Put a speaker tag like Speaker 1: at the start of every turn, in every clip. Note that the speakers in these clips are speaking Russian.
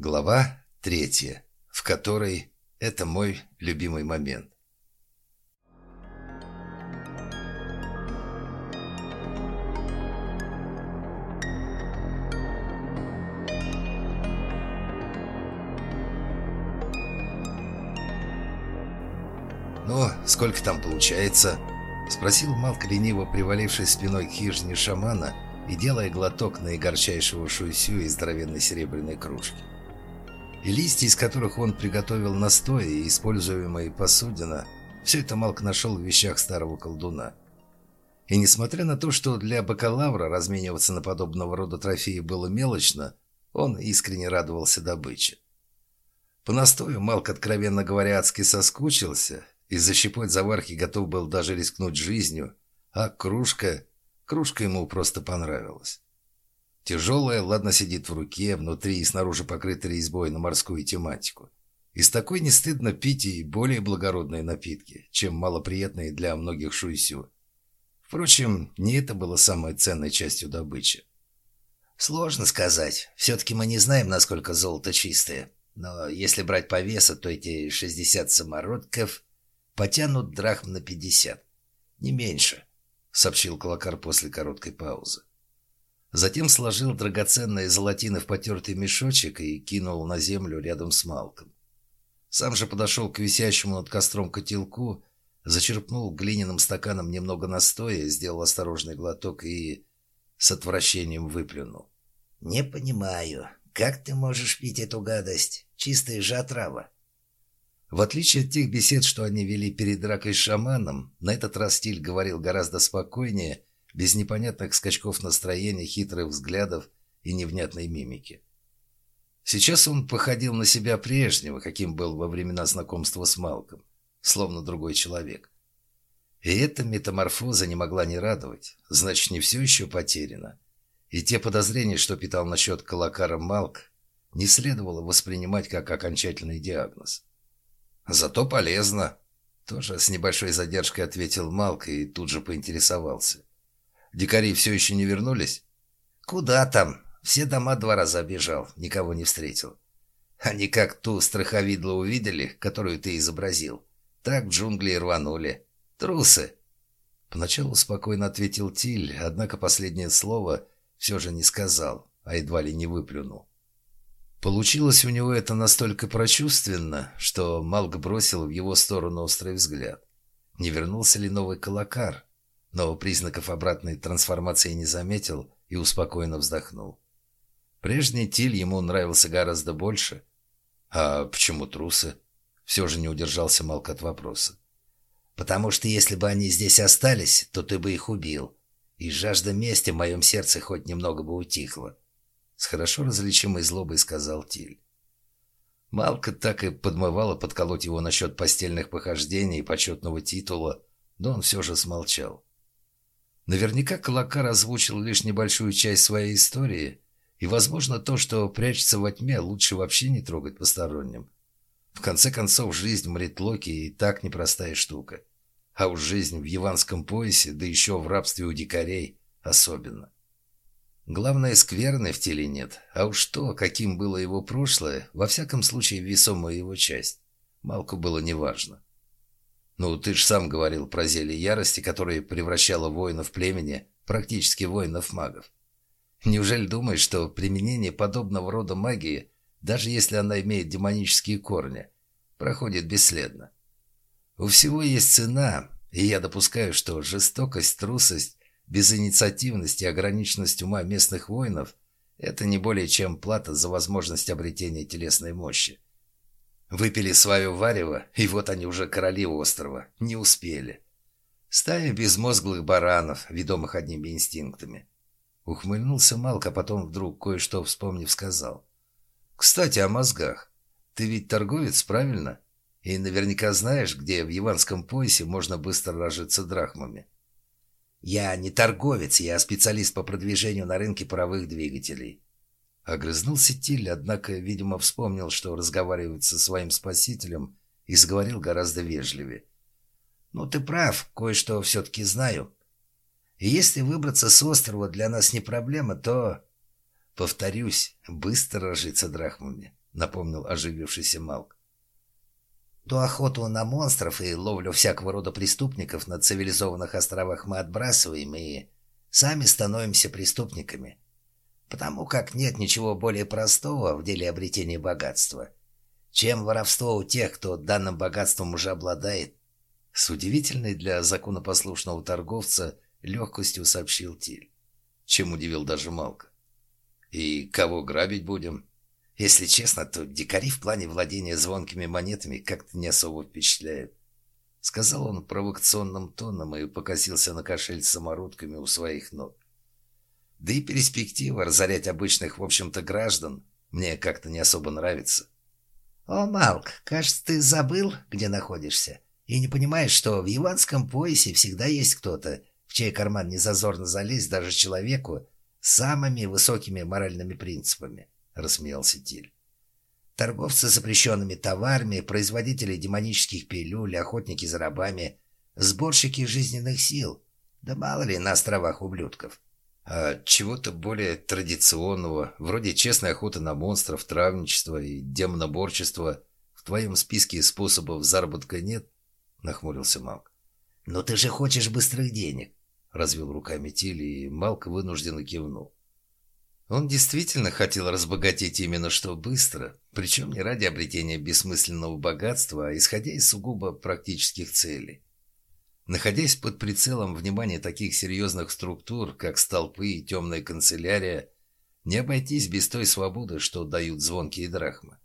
Speaker 1: Глава третья, в которой это мой любимый момент. «Ну, сколько там получается?» — спросил Малк лениво, привалившись спиной к хижине шамана и делая глоток наигорчайшего шуйсю из здоровенной серебряной кружки. Листья, из которых он приготовил настои используемые посудина, все это Малк нашел в вещах старого колдуна. И несмотря на то, что для бакалавра размениваться на подобного рода трофеи было мелочно, он искренне радовался добыче. По настою Малк, откровенно говоря, адски соскучился и защипать заварки готов был даже рискнуть жизнью, а кружка... Кружка ему просто понравилась. Тяжелая, ладно сидит в руке, внутри и снаружи покрыта резьбой на морскую тематику. Из такой не стыдно пить и более благородные напитки, чем малоприятные для многих шуйсю. Впрочем, не это было самой ценной частью добычи.
Speaker 2: Сложно сказать. Все-таки мы не знаем, насколько золото чистое. Но если брать по весу, то эти 60 самородков потянут драхм на 50. Не меньше, сообщил Клакар после короткой паузы. Затем сложил драгоценные золотины в потертый мешочек и кинул на землю рядом с Малком. Сам же подошел к висящему над костром котелку, зачерпнул глиняным стаканом немного настоя, сделал осторожный глоток и с отвращением выплюнул. «Не понимаю, как ты можешь пить эту гадость? Чистая же отрава».
Speaker 1: В отличие от тех бесед, что они вели перед дракой с шаманом, на этот раз стиль говорил гораздо спокойнее, без непонятных скачков настроения, хитрых взглядов и невнятной мимики. Сейчас он походил на себя прежнего, каким был во времена знакомства с Малком, словно другой человек. И эта метаморфоза не могла не радовать, значит, не все еще потеряно. И те подозрения, что питал насчет Калакара Малк, не следовало воспринимать как окончательный диагноз. Зато полезно. Тоже с небольшой задержкой ответил Малк и тут же поинтересовался. Дикари все еще не вернулись?
Speaker 2: Куда там? Все дома два раза обижал, никого не встретил. Они как ту страховидло увидели, которую ты изобразил. Так в джунгли рванули. Трусы.
Speaker 1: Поначалу спокойно ответил Тиль, однако последнее слово все же не сказал, а едва ли не выплюнул. Получилось у него это настолько прочувственно, что Малк бросил в его сторону острый взгляд. Не вернулся ли новый колокар? Но признаков обратной трансформации не заметил и успокоенно вздохнул. Прежний Тиль ему нравился гораздо больше. А почему трусы? Все же не удержался Малк от вопроса.
Speaker 2: «Потому что если бы они здесь остались, то ты бы их убил. И жажда мести в моем сердце хоть немного бы утихла.
Speaker 1: С хорошо различимой злобой сказал Тиль. Малка так и подмывала подколоть его насчет постельных похождений и почетного титула, но он все же смолчал. Наверняка Калакар озвучил лишь небольшую часть своей истории, и, возможно, то, что прячется во тьме, лучше вообще не трогать посторонним. В конце концов, жизнь Мритлоки и так непростая штука. А уж жизнь в яванском поясе, да еще в рабстве у дикарей, особенно. Главное, скверны в теле нет, а уж то, каким было его прошлое, во всяком случае весомая его часть, Малку было неважно. Ну, ты ж сам говорил про зелье ярости, которое превращало воинов племени, практически воинов-магов. Неужели думаешь, что применение подобного рода магии, даже если она имеет демонические корни, проходит бесследно? У всего есть цена, и я допускаю, что жестокость, трусость Безинициативность и ограниченность ума местных воинов – это не более чем плата за возможность обретения телесной мощи. Выпили свое варево, и вот они уже короли острова. Не успели. Стая безмозглых баранов, ведомых одними инстинктами. Ухмыльнулся Малк, а потом вдруг, кое-что вспомнив, сказал. «Кстати, о мозгах. Ты ведь торговец, правильно? И наверняка знаешь, где в Яванском поясе можно быстро разжиться драхмами».
Speaker 2: «Я не торговец, я специалист по продвижению на рынке паровых двигателей».
Speaker 1: Огрызнулся Тиль, однако, видимо, вспомнил, что разговаривает со своим спасителем, и заговорил гораздо вежливее.
Speaker 2: «Ну, ты прав, кое-что все-таки знаю. И если выбраться с острова для нас не проблема, то...» «Повторюсь, быстро разжиться драхмами.
Speaker 1: напомнил оживившийся Малк.
Speaker 2: Ту охоту на монстров и ловлю всякого рода преступников на цивилизованных островах мы отбрасываем и сами становимся преступниками. Потому как нет ничего более простого в деле обретения богатства, чем воровство у тех, кто данным богатством уже обладает.
Speaker 1: С удивительной для законопослушного торговца легкостью сообщил Тиль, чем удивил даже Малка. «И кого грабить будем?»
Speaker 2: Если честно, то дикари в плане владения звонкими монетами как-то не особо впечатляют. Сказал он провокационным тоном и покосился на кошель с самородками у своих ног. Да и перспектива разорять обычных, в общем-то, граждан мне как-то не особо нравится. «О, Малк, кажется, ты забыл, где находишься, и не понимаешь, что в яванском поясе всегда есть кто-то, в чей карман не зазорно залезть даже человеку с самыми высокими моральными принципами» рассмеялся Тиль. Торговцы запрещенными товарами, производители демонических пилюль, охотники за рабами, сборщики жизненных сил. Да мало ли на островах ублюдков.
Speaker 1: А чего-то более традиционного, вроде честной охоты на монстров, травничества и демоноборчества, в твоем списке способов заработка нет? Нахмурился Малк.
Speaker 2: «Но ты же хочешь быстрых денег!»
Speaker 1: Развел руками Тиль, и Малк вынужденно кивнул. Он действительно хотел разбогатеть именно что быстро, причем не ради обретения бессмысленного богатства, а исходя из сугубо практических целей. Находясь под прицелом внимания таких серьезных структур, как столпы и темная канцелярия, не обойтись без той свободы, что дают звонкие драхмы.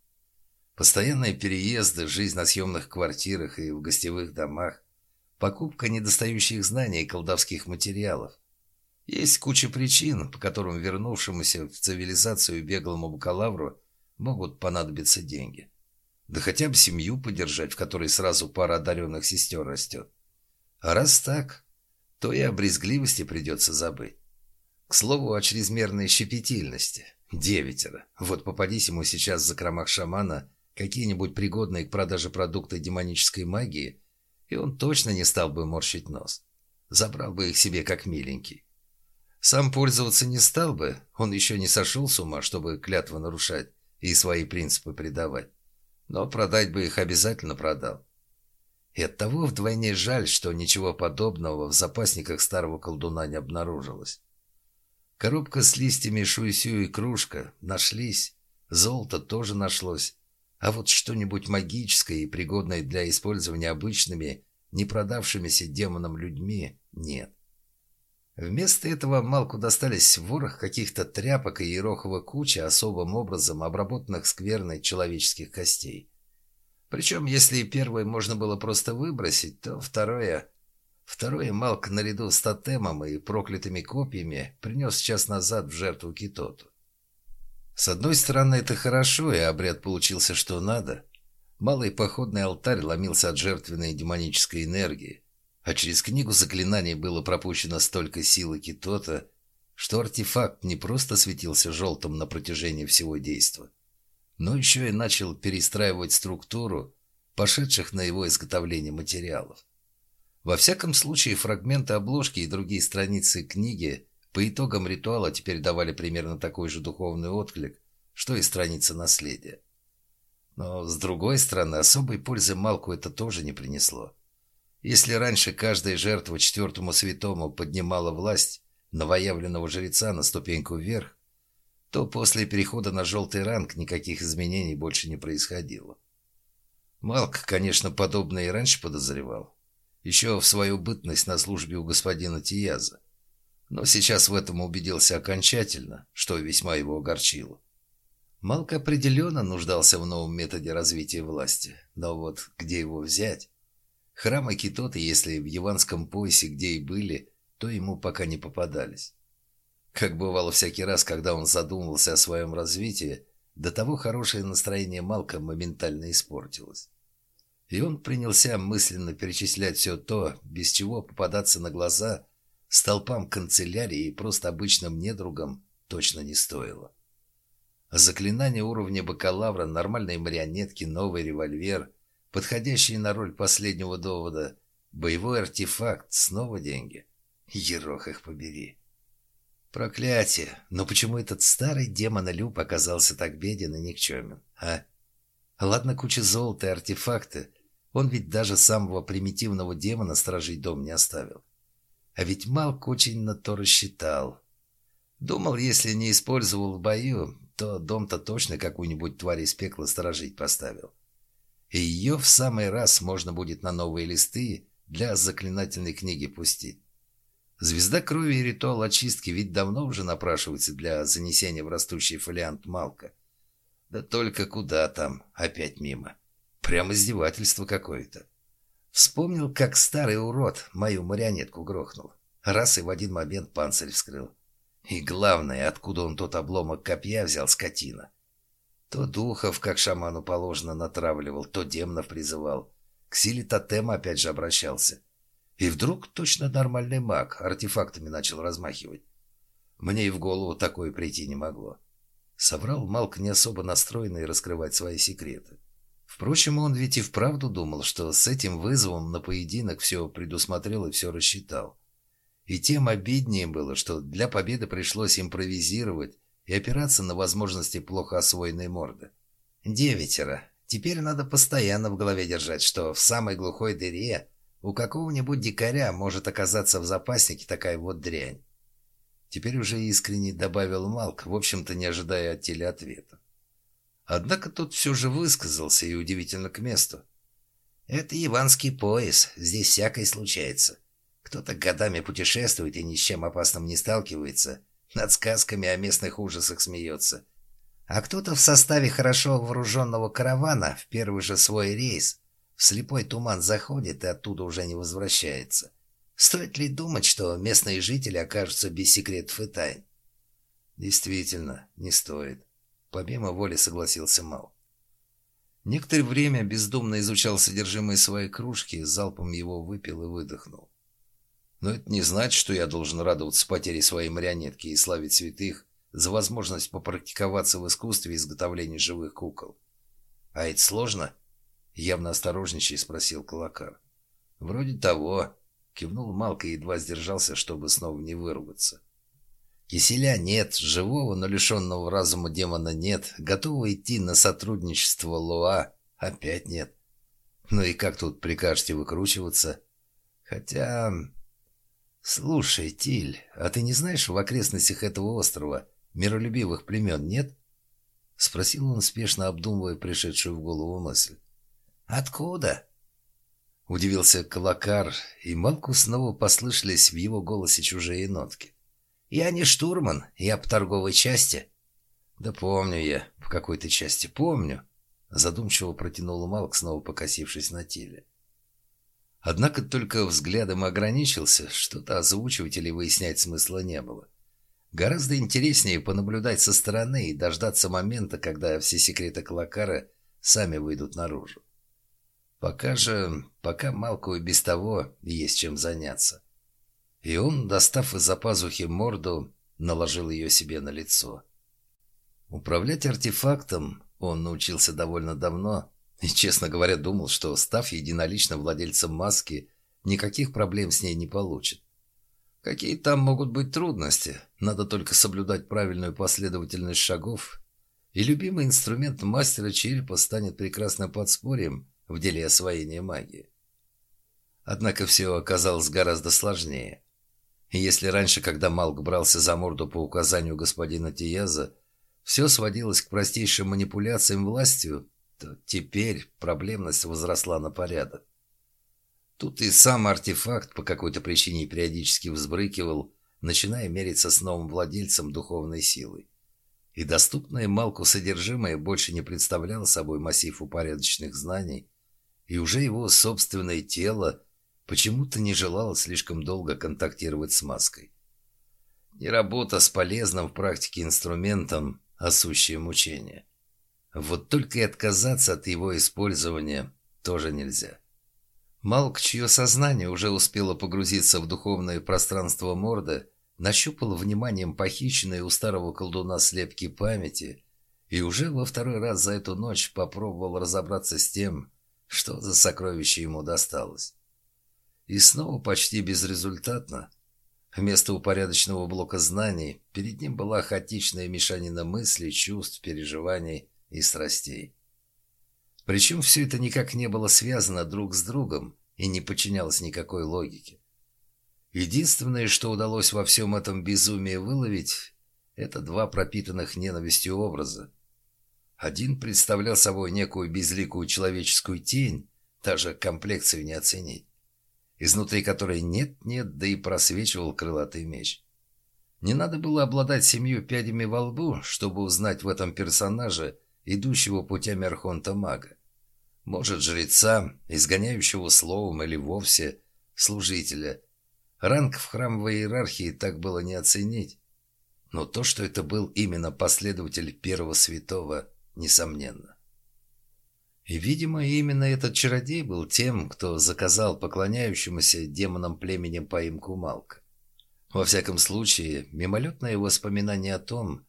Speaker 1: Постоянные переезды, жизнь на съемных квартирах и в гостевых домах, покупка недостающих знаний и колдовских материалов, есть куча причин, по которым вернувшемуся в цивилизацию беглому бакалавру могут понадобиться деньги. Да хотя бы семью поддержать, в которой сразу пара одаренных сестер растет. А раз так, то и о брезгливости придется забыть. К слову о чрезмерной щепетильности. Девятеро. Вот попадись ему сейчас за кромах шамана какие-нибудь пригодные к продаже продукты демонической магии, и он точно не стал бы морщить нос. Забрал бы их себе как миленький. Сам пользоваться не стал бы, он еще не сошел с ума, чтобы клятвы нарушать и свои принципы предавать. Но продать бы их обязательно продал. И оттого вдвойне жаль, что ничего подобного в запасниках старого колдуна не обнаружилось. Коробка с листьями шуйсю и кружка нашлись, золото тоже нашлось, а вот что-нибудь магическое и пригодное для использования обычными, не продавшимися демонам людьми, нет. Вместо этого Малку достались ворох каких-то тряпок и ерохова куча особым образом обработанных скверной человеческих костей. Причем, если первое можно было просто выбросить, то второе... Второе Малк наряду с тотемом и проклятыми копьями принес час назад в жертву Китоту. С одной стороны, это хорошо, и обряд получился что надо. Малый походный алтарь ломился от жертвенной демонической энергии, а через книгу заклинаний было пропущено столько силы Китота, что артефакт не просто светился желтым на протяжении всего действа, но еще и начал перестраивать структуру пошедших на его изготовление материалов. Во всяком случае, фрагменты обложки и другие страницы книги по итогам ритуала теперь давали примерно такой же духовный отклик, что и страница наследия. Но, с другой стороны, особой пользы Малку это тоже не принесло. Если раньше каждая жертва четвертому святому поднимала власть новоявленного жреца на ступеньку вверх, то после перехода на желтый ранг никаких изменений больше не происходило. Малк, конечно, подобное и раньше подозревал. Еще в свою бытность на службе у господина Тияза. Но сейчас в этом убедился окончательно, что весьма его огорчило. Малк определенно нуждался в новом методе развития власти, но вот где его взять? Храмы Китоты, если в Яванском поясе где и были, то ему пока не попадались. Как бывало всякий раз, когда он задумывался о своем развитии, до того хорошее настроение Малка моментально испортилось. И он принялся мысленно перечислять все то, без чего попадаться на глаза столпам канцелярии и просто обычным недругам точно не стоило. Заклинание уровня бакалавра, нормальные марионетки, новый револьвер — подходящий на роль последнего довода. Боевой артефакт, снова деньги. Ерох их побери.
Speaker 2: Проклятие! Но почему этот старый демон-люб оказался так беден и никчемен, а? Ладно, куча золота и артефакты. Он ведь даже самого примитивного демона стражить дом не оставил. А ведь Малк очень на то рассчитал. Думал, если не использовал в бою, то дом-то точно какую-нибудь тварь из пекла сторожить поставил. И ее в самый раз можно будет на новые листы для заклинательной книги пустить. Звезда крови и ритуал очистки ведь давно уже напрашиваются для занесения в растущий фолиант Малка. Да только куда там, опять мимо. Прям издевательство какое-то. Вспомнил, как старый урод мою марионетку грохнул. Раз и в один момент панцирь вскрыл. И главное, откуда он тот обломок копья взял, скотина. То духов, как шаману положено, натравливал, то демнов призывал. К силе тотема опять же обращался. И вдруг точно нормальный маг артефактами начал размахивать. Мне и в голову такое прийти не могло. Соврал Малк не особо настроенный раскрывать свои секреты. Впрочем, он ведь и вправду думал, что с этим вызовом на поединок все предусмотрел и все рассчитал. И тем обиднее было, что для победы пришлось импровизировать и опираться на возможности плохо освоенной морды. Девятеро. Теперь надо постоянно в голове держать, что в самой глухой дыре у какого-нибудь дикаря может оказаться в запаснике такая вот дрянь. Теперь уже искренне добавил Малк, в общем-то не ожидая от Тиля ответа. Однако тот все же высказался и удивительно к месту. «Это Иванский пояс, здесь всякое случается. Кто-то годами путешествует и ни с чем опасным не сталкивается, над сказками о местных ужасах смеется. А кто-то в составе хорошо вооруженного каравана в первый же свой рейс слепой туман заходит и оттуда уже не возвращается. Стоит ли думать, что местные жители окажутся без секретов и тайн? Действительно, не стоит. Помимо воли согласился Мал. Некоторое время бездумно изучал содержимое своей кружки, залпом его выпил и выдохнул. Но это не значит, что я должен радоваться потере своей марионетки и славить святых за возможность попрактиковаться в искусстве изготовления живых кукол. А это сложно? Явно осторожничая спросил Калакар. Вроде того. Кивнул Малка и едва сдержался, чтобы снова не выругаться. Киселя нет, живого, но лишенного разума демона нет, готового идти на сотрудничество Луа опять нет. Ну и как тут прикажете выкручиваться? Хотя... Слушай, Тиль, а ты не знаешь в окрестностях этого острова миролюбивых племен нет? Спросил он, спешно обдумывая пришедшую в голову мысль. «Откуда?» Удивился Калакар, и Малку снова послышались в его голосе чужие нотки. «Я не штурман, я по торговой части». «Да помню я, в какой-то части помню», задумчиво протянул Малк, снова покосившись на теле. Однако только взглядом ограничился, что-то озвучивать или выяснять смысла не было. Гораздо интереснее понаблюдать со стороны и дождаться момента, когда все секреты Калакара сами выйдут наружу. Пока же, пока Малку и без того есть чем заняться. И он, достав из-за пазухи морду, наложил ее себе на лицо. Управлять артефактом он научился довольно давно, и, честно говоря, думал, что, став единолично владельцем маски, никаких проблем с ней не получит. Какие там могут быть трудности? Надо только соблюдать правильную последовательность шагов, и любимый инструмент мастера черепа станет прекрасным подспорьем в деле освоения магии. Однако все оказалось гораздо сложнее. Если раньше, когда Малк брался за морду по указанию господина Тияза, все сводилось к простейшим манипуляциям властью, то теперь проблемность возросла на порядок. Тут и сам артефакт по какой-то причине периодически взбрыкивал, начиная мериться с новым владельцем духовной силой. И доступное Малку содержимое больше не представляло собой массив упорядоченных знаний, и уже его собственное тело почему-то не желало слишком долго контактировать с маской. Не работа с полезным в практике инструментом, а сущее мучение. Вот только и отказаться от его использования тоже нельзя. Малк, чье сознание уже успело погрузиться в духовное пространство морда, нащупал вниманием похищенные у старого колдуна слепки памяти и уже во второй раз за эту ночь попробовал разобраться с тем, что за сокровище ему досталось. И снова почти безрезультатно.
Speaker 1: Вместо упорядоченного блока знаний перед ним была хаотичная мешанина мыслей, чувств, переживаний и страстей. Причем все это никак не было связано друг с другом и не подчинялось никакой логике. Единственное, что удалось во всем этом безумии выловить, это два пропитанных ненавистью образа. Один представлял собой некую безликую человеческую тень, даже комплекцию не оценить, изнутри которой нет-нет, да и просвечивал крылатый меч. Не надо было обладать семью пядями во лбу, чтобы узнать в этом персонаже идущего путями Архонта-мага. Может, жреца, изгоняющего словом или вовсе служителя. Ранг в храмовой иерархии так было не оценить. Но то, что это был именно последователь первого святого, несомненно. И, видимо, именно этот чародей был тем, кто заказал поклоняющемуся демонам племени поимку Малка. Во всяком случае, мимолетное воспоминание о том,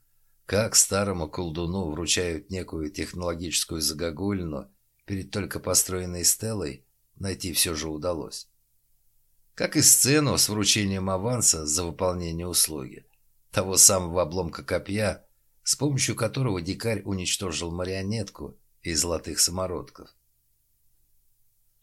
Speaker 1: как старому колдуну вручают некую технологическую загогульну перед только построенной стелой, найти все же удалось. Как и сцену с вручением аванса за выполнение услуги, того самого обломка копья, с помощью которого дикарь уничтожил марионетку из золотых самородков.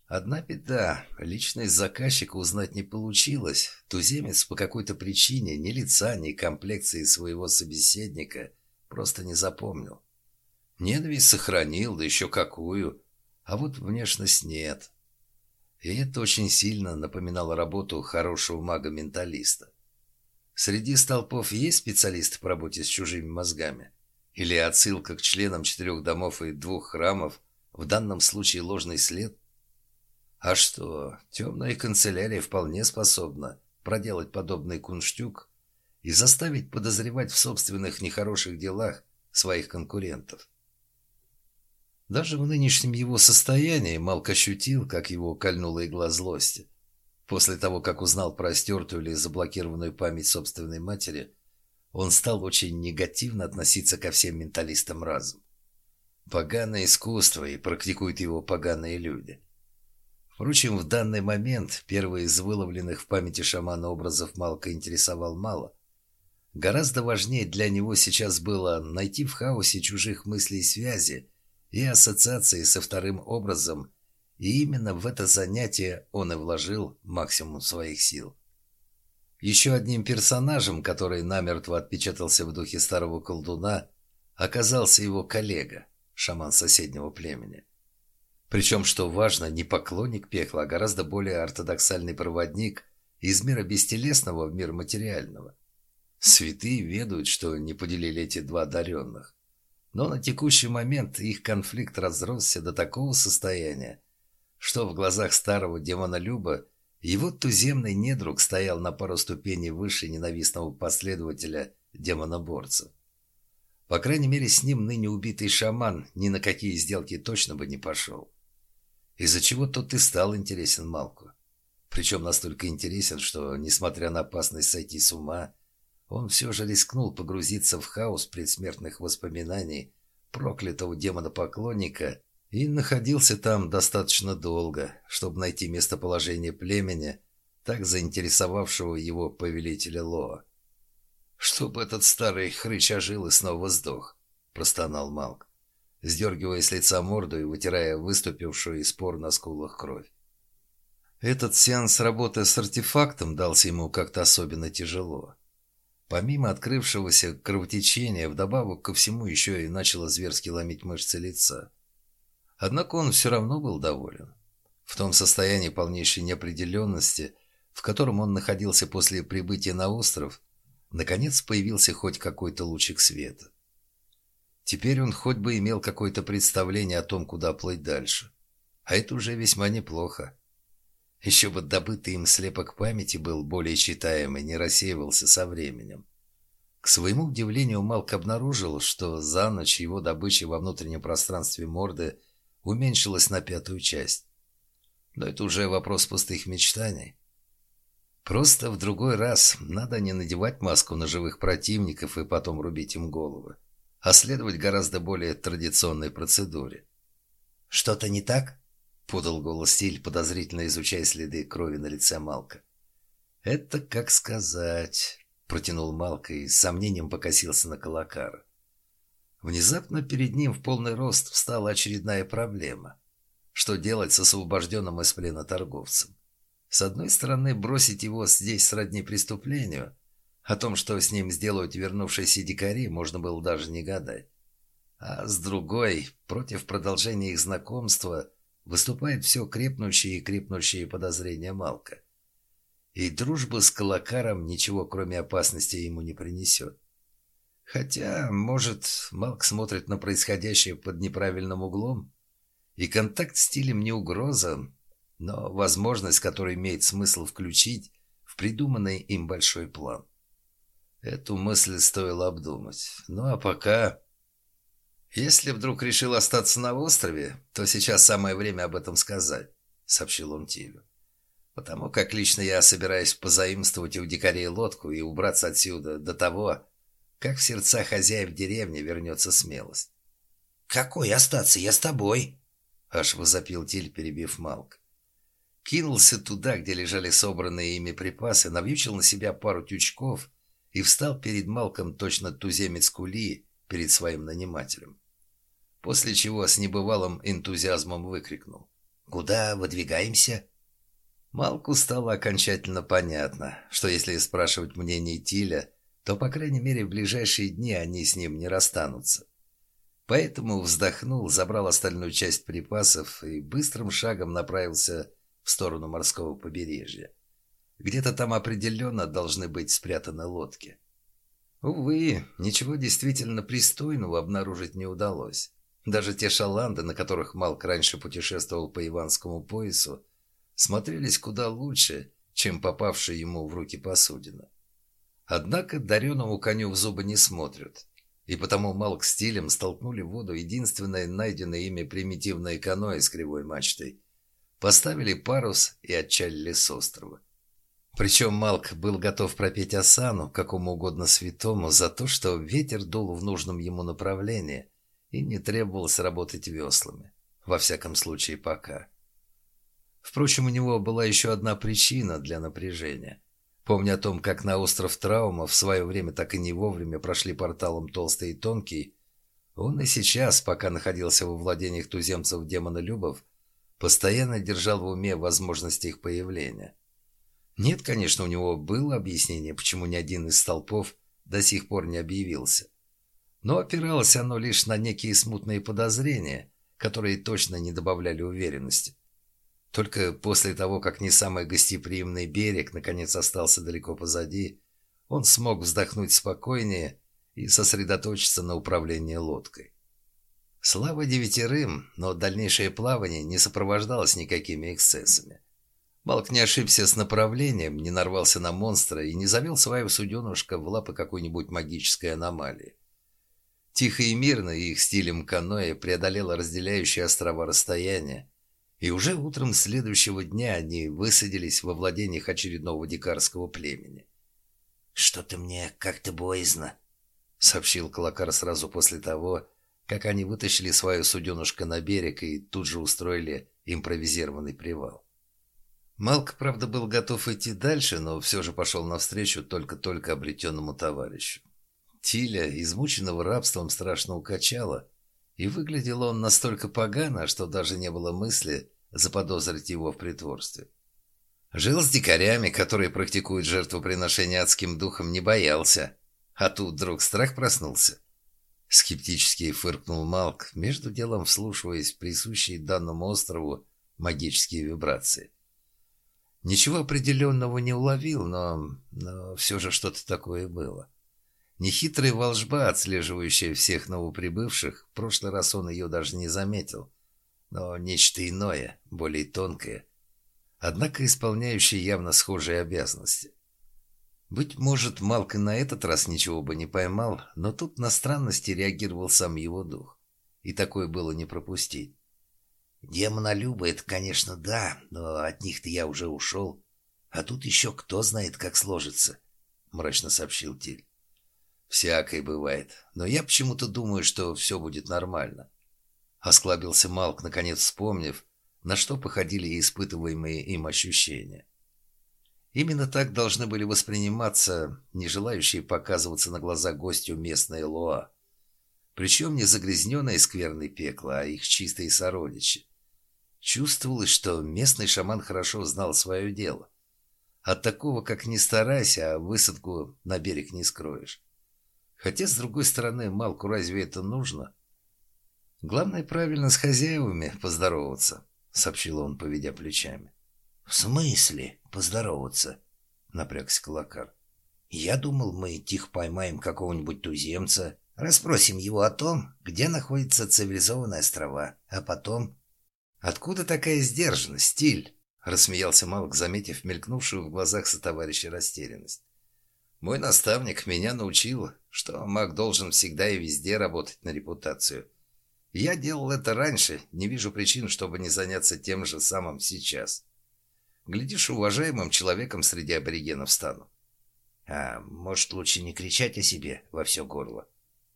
Speaker 1: Одна беда. Личность заказчика узнать не получилось. Туземец по какой-то причине ни лица, ни комплекции своего собеседника просто не запомнил. Ненависть сохранил, да еще какую. А вот внешность нет. И это очень сильно напоминало работу хорошего мага-менталиста. Среди столпов есть специалисты по работе с чужими мозгами? Или отсылка к членам четырех домов и двух храмов, в данном случае ложный след? А что, темная канцелярия вполне способна проделать подобный кунштюк и заставить подозревать в собственных нехороших делах своих конкурентов. Даже в нынешнем его состоянии Малк ощутил, как его кольнула игла злости. После того, как узнал про стертую или заблокированную память собственной матери, он стал очень негативно относиться ко всем менталистам разом. Поганое искусство, и практикуют его поганые люди. Впрочем, в данный момент первый из выловленных в памяти шамана образов Малка интересовал мало. Гораздо важнее для него сейчас было найти в хаосе чужих мыслей связи и ассоциации со вторым образом, и именно в это занятие он и вложил максимум своих сил. Еще одним персонажем, который намертво отпечатался в духе старого колдуна, оказался его коллега, шаман соседнего племени. Причем, что важно, не поклонник пекла, а гораздо более ортодоксальный проводник из мира бестелесного в мир материального. Святые ведают, что не поделили эти два одаренных. Но на текущий момент их конфликт разросся до такого состояния, что в глазах старого демона Люба его туземный недруг стоял на пару ступеней выше ненавистного последователя демоноборца. По крайней мере, с ним ныне убитый шаман ни на какие сделки точно бы не пошел. Из-за чего тот и стал интересен Малку. Причем настолько интересен, что, несмотря на опасность сойти с ума, он все же рискнул погрузиться в хаос предсмертных воспоминаний проклятого демона-поклонника и находился там достаточно долго, чтобы найти местоположение племени, так заинтересовавшего его повелителя Лоа. «Чтобы этот старый хрыч ожил и снова сдох», — простонал Малк сдергивая с лица морду и вытирая выступившую из пор на скулах кровь. Этот сеанс работы с артефактом дался ему как-то особенно тяжело. Помимо открывшегося кровотечения, вдобавок ко всему еще и начало зверски ломить мышцы лица. Однако он все равно был доволен. В том состоянии полнейшей неопределенности, в котором он находился после прибытия на остров, наконец появился хоть какой-то лучик света. Теперь он хоть бы имел какое-то представление о том, куда плыть дальше. А это уже весьма неплохо. Еще бы добытый им слепок памяти был более читаемый, не рассеивался со временем. К своему удивлению, Малк обнаружил, что за ночь его добыча во внутреннем пространстве морды уменьшилась на пятую часть. Но это уже вопрос пустых мечтаний. Просто в другой раз надо не надевать маску на живых противников и потом рубить им головы а следовать гораздо более традиционной процедуре.
Speaker 2: «Что-то не так?»
Speaker 1: — подал голос Тиль, подозрительно изучая следы крови на лице Малка. «Это как сказать», — протянул Малка и с сомнением покосился на Калакара. Внезапно перед ним в полный рост встала очередная проблема. Что делать с освобожденным из плена торговцем? С одной стороны, бросить его здесь сродни преступлению. О том, что с ним сделают вернувшиеся дикари, можно было даже не гадать. А с другой, против продолжения их знакомства выступает все крепнущие и крепнущие подозрения Малка. И дружба с Калакаром ничего, кроме опасности, ему не принесет. Хотя, может, Малк смотрит на происходящее под неправильным углом, и контакт с стилем не угроза, но возможность, которую имеет смысл включить в придуманный им большой план. Эту мысль стоило обдумать. Ну а пока... «Если вдруг решил остаться на острове, то сейчас самое время об этом сказать», — сообщил он Тилю. «Потому как лично я собираюсь позаимствовать у дикарей лодку и убраться отсюда до того, как в сердца хозяев деревни вернется смелость».
Speaker 2: «Какой остаться? Я с тобой!»
Speaker 1: — аж возопил Тиль, перебив Малк. Кинулся туда, где лежали собранные ими припасы, навьючил на себя пару тючков и встал перед Малком точно туземец кули перед своим нанимателем. После чего с небывалым энтузиазмом выкрикнул.
Speaker 2: «Куда выдвигаемся?»
Speaker 1: Малку стало окончательно понятно, что если спрашивать мнение Тиля, то, по крайней мере, в ближайшие дни они с ним не расстанутся. Поэтому вздохнул, забрал остальную часть припасов и быстрым шагом направился в сторону морского побережья. Где-то там определенно должны быть спрятаны лодки. Увы, ничего действительно пристойного обнаружить не удалось. Даже те шаланды, на которых Малк раньше путешествовал по Иванскому поясу, смотрелись куда лучше, чем попавшая ему в руки посудина. Однако дареному коню в зубы не смотрят, и потому Малк стилем столкнули в воду единственное найденное ими примитивное каноэ с кривой мачтой, поставили парус и отчалили с острова. Причем Малк был готов пропеть осану, какому угодно святому, за то, что ветер дул в нужном ему направлении и не требовалось работать веслами. Во всяком случае, пока. Впрочем, у него была еще одна причина для напряжения. Помня о том, как на остров Траума в свое время так и не вовремя прошли порталом Толстый и Тонкий, он и сейчас, пока находился во владениях туземцев демона-любов, постоянно держал в уме возможность их появления. Нет, конечно, у него было объяснение, почему ни один из столпов до сих пор не объявился. Но опиралось оно лишь на некие смутные подозрения, которые точно не добавляли уверенности. Только после того, как не самый гостеприимный берег наконец остался далеко позади, он смог вздохнуть спокойнее и сосредоточиться на управлении лодкой. Слава девятерым, но дальнейшее плавание не сопровождалось никакими эксцессами. Малк не ошибся с направлением, не нарвался на монстра и не завел свою суденушка в лапы какой-нибудь магической аномалии. Тихо и мирно их стилем каноэ преодолело разделяющие острова расстояние, и уже утром следующего дня они высадились во владениях очередного дикарского племени.
Speaker 2: «Что-то мне как-то боязно», — сообщил Калакар сразу после того, как они вытащили свою суденушка на берег и тут же устроили импровизированный привал.
Speaker 1: Малк, правда, был готов идти дальше, но все же пошел навстречу только-только обретенному товарищу. Тиля, измученного рабством, страшно укачало, и выглядел он настолько погано, что даже не было мысли заподозрить его в притворстве. Жил с дикарями, которые практикуют жертвоприношение адским духом, не боялся. А тут вдруг страх проснулся. Скептически фыркнул Малк, между делом вслушиваясь в присущие данному острову магические вибрации. Ничего определенного не уловил, но, но все же что-то такое было. Нехитрая волжба, отслеживающая всех новоприбывших, в прошлый раз он ее даже не заметил, но нечто иное, более тонкое, однако исполняющее явно схожие обязанности. Быть может, Малк и на этот раз ничего бы не поймал, но тут на странности реагировал сам его дух. И такое было не пропустить.
Speaker 2: Демонолюбы — это, конечно, да, но от них-то я уже ушел. А тут еще кто знает, как сложится, — мрачно сообщил Тиль.
Speaker 1: «Всякое бывает, но я почему-то думаю, что все будет нормально». Осклабился Малк, наконец вспомнив, на что походили испытываемые им ощущения. Именно так должны были восприниматься не желающие показываться на глаза гостю местные лоа. Причем не загрязненное скверной пекло, а их чистые сородичи. Чувствовалось, что местный шаман хорошо знал свое дело. От такого, как не старайся, а высадку на берег не скроешь. Хотя, с другой стороны, Малку разве это нужно? Главное, правильно с хозяевами поздороваться, сообщил он, поведя плечами.
Speaker 2: «В смысле поздороваться?» — напрягся Калакар. «Я думал, мы тихо поймаем какого-нибудь туземца, расспросим его о том, где находятся цивилизованные острова, а потом...»
Speaker 1: «Откуда такая сдержанность, стиль?» — рассмеялся Малк, заметив мелькнувшую в глазах сотоварища растерянность. «Мой наставник меня научил, что маг должен всегда и везде работать на репутацию. Я делал это раньше, не вижу причин, чтобы не заняться тем же самым сейчас». Глядишь, уважаемым человеком среди аборигенов стану.
Speaker 2: А может, лучше не кричать о себе во все горло?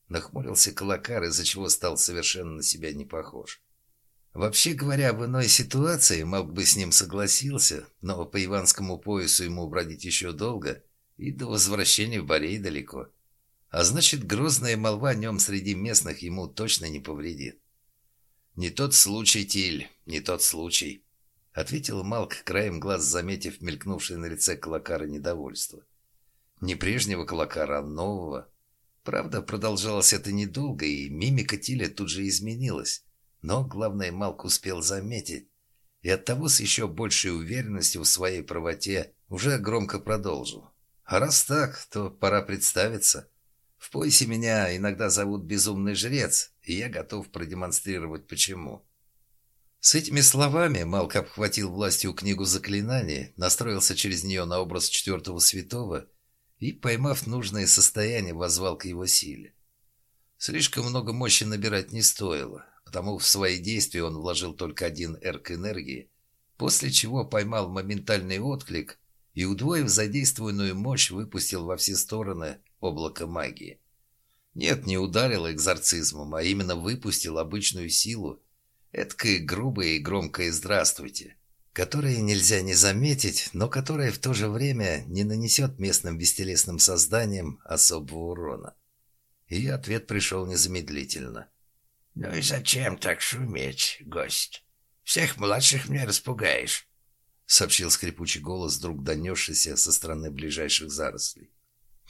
Speaker 1: Нахмурился Калакар, из-за чего стал совершенно на себя не похож. Вообще говоря, в иной ситуации мог бы с ним согласился, но по Иванскому поясу ему бродить еще долго, и до возвращения в Борей далеко. А значит, грозная молва о нем среди местных ему точно не повредит. Не тот случай, Тиль, не тот случай. — ответил Малк, краем глаз заметив мелькнувшее на лице Клакара недовольство. Не прежнего Клакара, а нового. Правда, продолжалось это недолго, и мимика Тиля тут же изменилась. Но, главное, Малк успел заметить. И оттого с еще большей уверенностью в своей правоте уже громко продолжил. А раз так, то пора представиться. В поясе меня иногда зовут Безумный Жрец, и я готов продемонстрировать почему. С этими словами Малк обхватил властью книгу заклинаний, настроился через нее на образ четвертого святого и, поймав нужное состояние, возвал к его силе. Слишком много мощи набирать не стоило, потому в свои действия он вложил только один эрк энергии, после чего поймал моментальный отклик и, удвоив задействованную мощь, выпустил во все стороны облако магии. Нет, не ударил экзорцизмом, а именно выпустил обычную силу, Эдкое грубое и громкое «здравствуйте», которое нельзя не заметить, но которое в то же время не нанесет местным бестелесным созданиям особого урона. И ответ пришел незамедлительно.
Speaker 2: «Ну и зачем так шуметь, гость? Всех младших мне распугаешь», — сообщил скрипучий голос, вдруг донесшийся со стороны ближайших зарослей.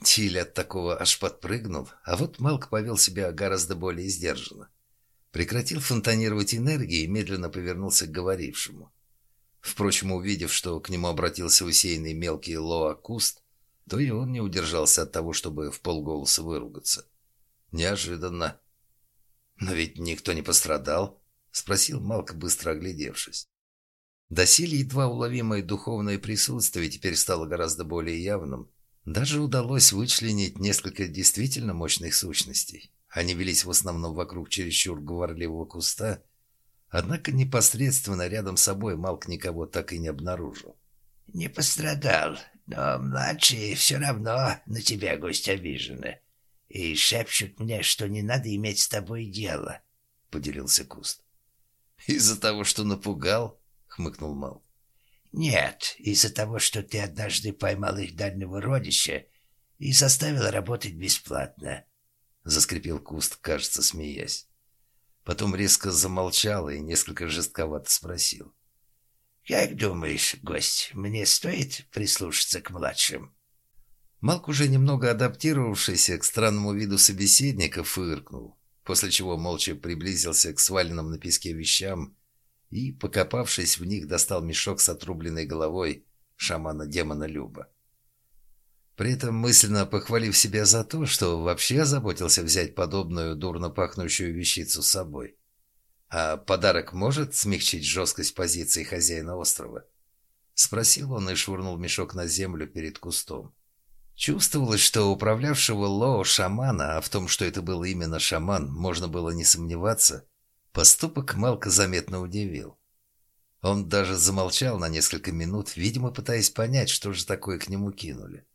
Speaker 1: Тиль от такого аж подпрыгнул, а вот Малк повел себя гораздо более сдержанно. Прекратил фонтанировать энергией и медленно повернулся к говорившему. Впрочем, увидев, что к нему обратился усеянный мелкий лоа-куст, то и он не удержался от того, чтобы в полголоса выругаться. Неожиданно. «Но ведь никто не пострадал?» — спросил Малк, быстро оглядевшись. Доселе едва уловимое духовное присутствие теперь стало гораздо более явным. Даже удалось вычленить несколько действительно мощных сущностей. Они велись в основном вокруг чересчур говорливого куста, однако непосредственно рядом с собой Малк никого так и не обнаружил.
Speaker 2: «Не пострадал, но младшие все равно на тебя, гость, обижены. И шепчут мне, что не надо иметь с тобой дело», — поделился куст.
Speaker 1: «Из-за того, что напугал?» — хмыкнул Мал.
Speaker 2: «Нет, из-за того, что ты однажды поймал их дальнего родича и заставил работать бесплатно.
Speaker 1: Заскрипел куст, кажется, смеясь. Потом резко замолчал и несколько жестковато спросил.
Speaker 2: «Как думаешь, гость, мне стоит прислушаться к младшим?»
Speaker 1: Малк, уже немного адаптировавшийся к странному виду собеседника, фыркнул, после чего молча приблизился к сваленным на песке вещам и, покопавшись в них, достал мешок с отрубленной головой шамана-демона Люба. При этом мысленно похвалив себя за то, что вообще озаботился взять подобную дурно пахнущую вещицу с собой. А подарок может смягчить жесткость позиции хозяина острова? Спросил он и швырнул мешок на землю перед кустом. Чувствовалось, что управлявшего Лоу шамана, а в том, что это был именно шаман, можно было не сомневаться, поступок Малка заметно удивил. Он даже замолчал на несколько минут, видимо, пытаясь понять, что же такое к нему кинули.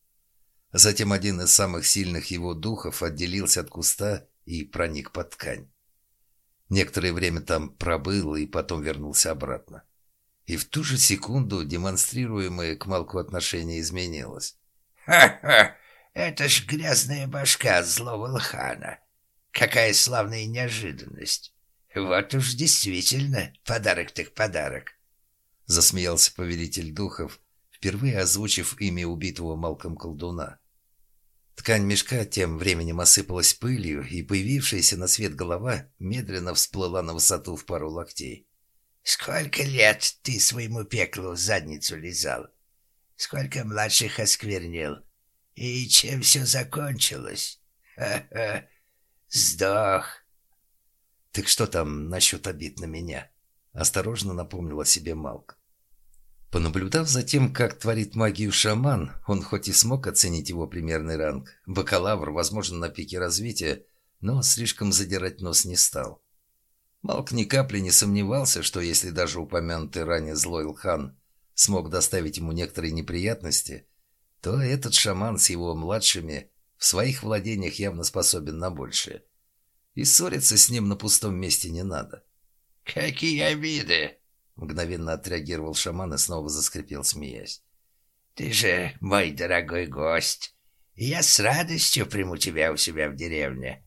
Speaker 1: Затем один из самых сильных его духов отделился от куста и проник под ткань. Некоторое время там пробыл и потом вернулся обратно. И в ту же секунду демонстрируемое к Малку отношение изменилось.
Speaker 2: «Ха-ха! Это ж грязная башка злого лхана! Какая славная неожиданность! Вот уж действительно подарок так подарок!»
Speaker 1: Засмеялся повелитель духов, впервые озвучив имя убитого Малком колдуна. Ткань мешка тем временем осыпалась пылью, и появившаяся на свет голова медленно всплыла на высоту в пару локтей.
Speaker 2: «Сколько лет ты своему пеклу задницу лизал? Сколько младших осквернил? И чем все закончилось? Ха-ха! Сдох!»
Speaker 1: «Так что там насчет обид на меня?» — осторожно напомнила себе Малк. Понаблюдав за тем, как творит магию шаман, он хоть и смог оценить его примерный ранг, бакалавр, возможно, на пике развития, но слишком задирать нос не стал. Малк ни капли не сомневался, что если даже упомянутый ранее злой Лхан смог доставить ему некоторые неприятности, то этот шаман с его младшими в своих владениях явно способен на большее. И ссориться с ним на пустом месте не надо.
Speaker 2: «Какие обиды!»
Speaker 1: Мгновенно отреагировал шаман и снова заскрипел, смеясь.
Speaker 2: «Ты же мой дорогой гость, я с радостью приму тебя у себя в деревне».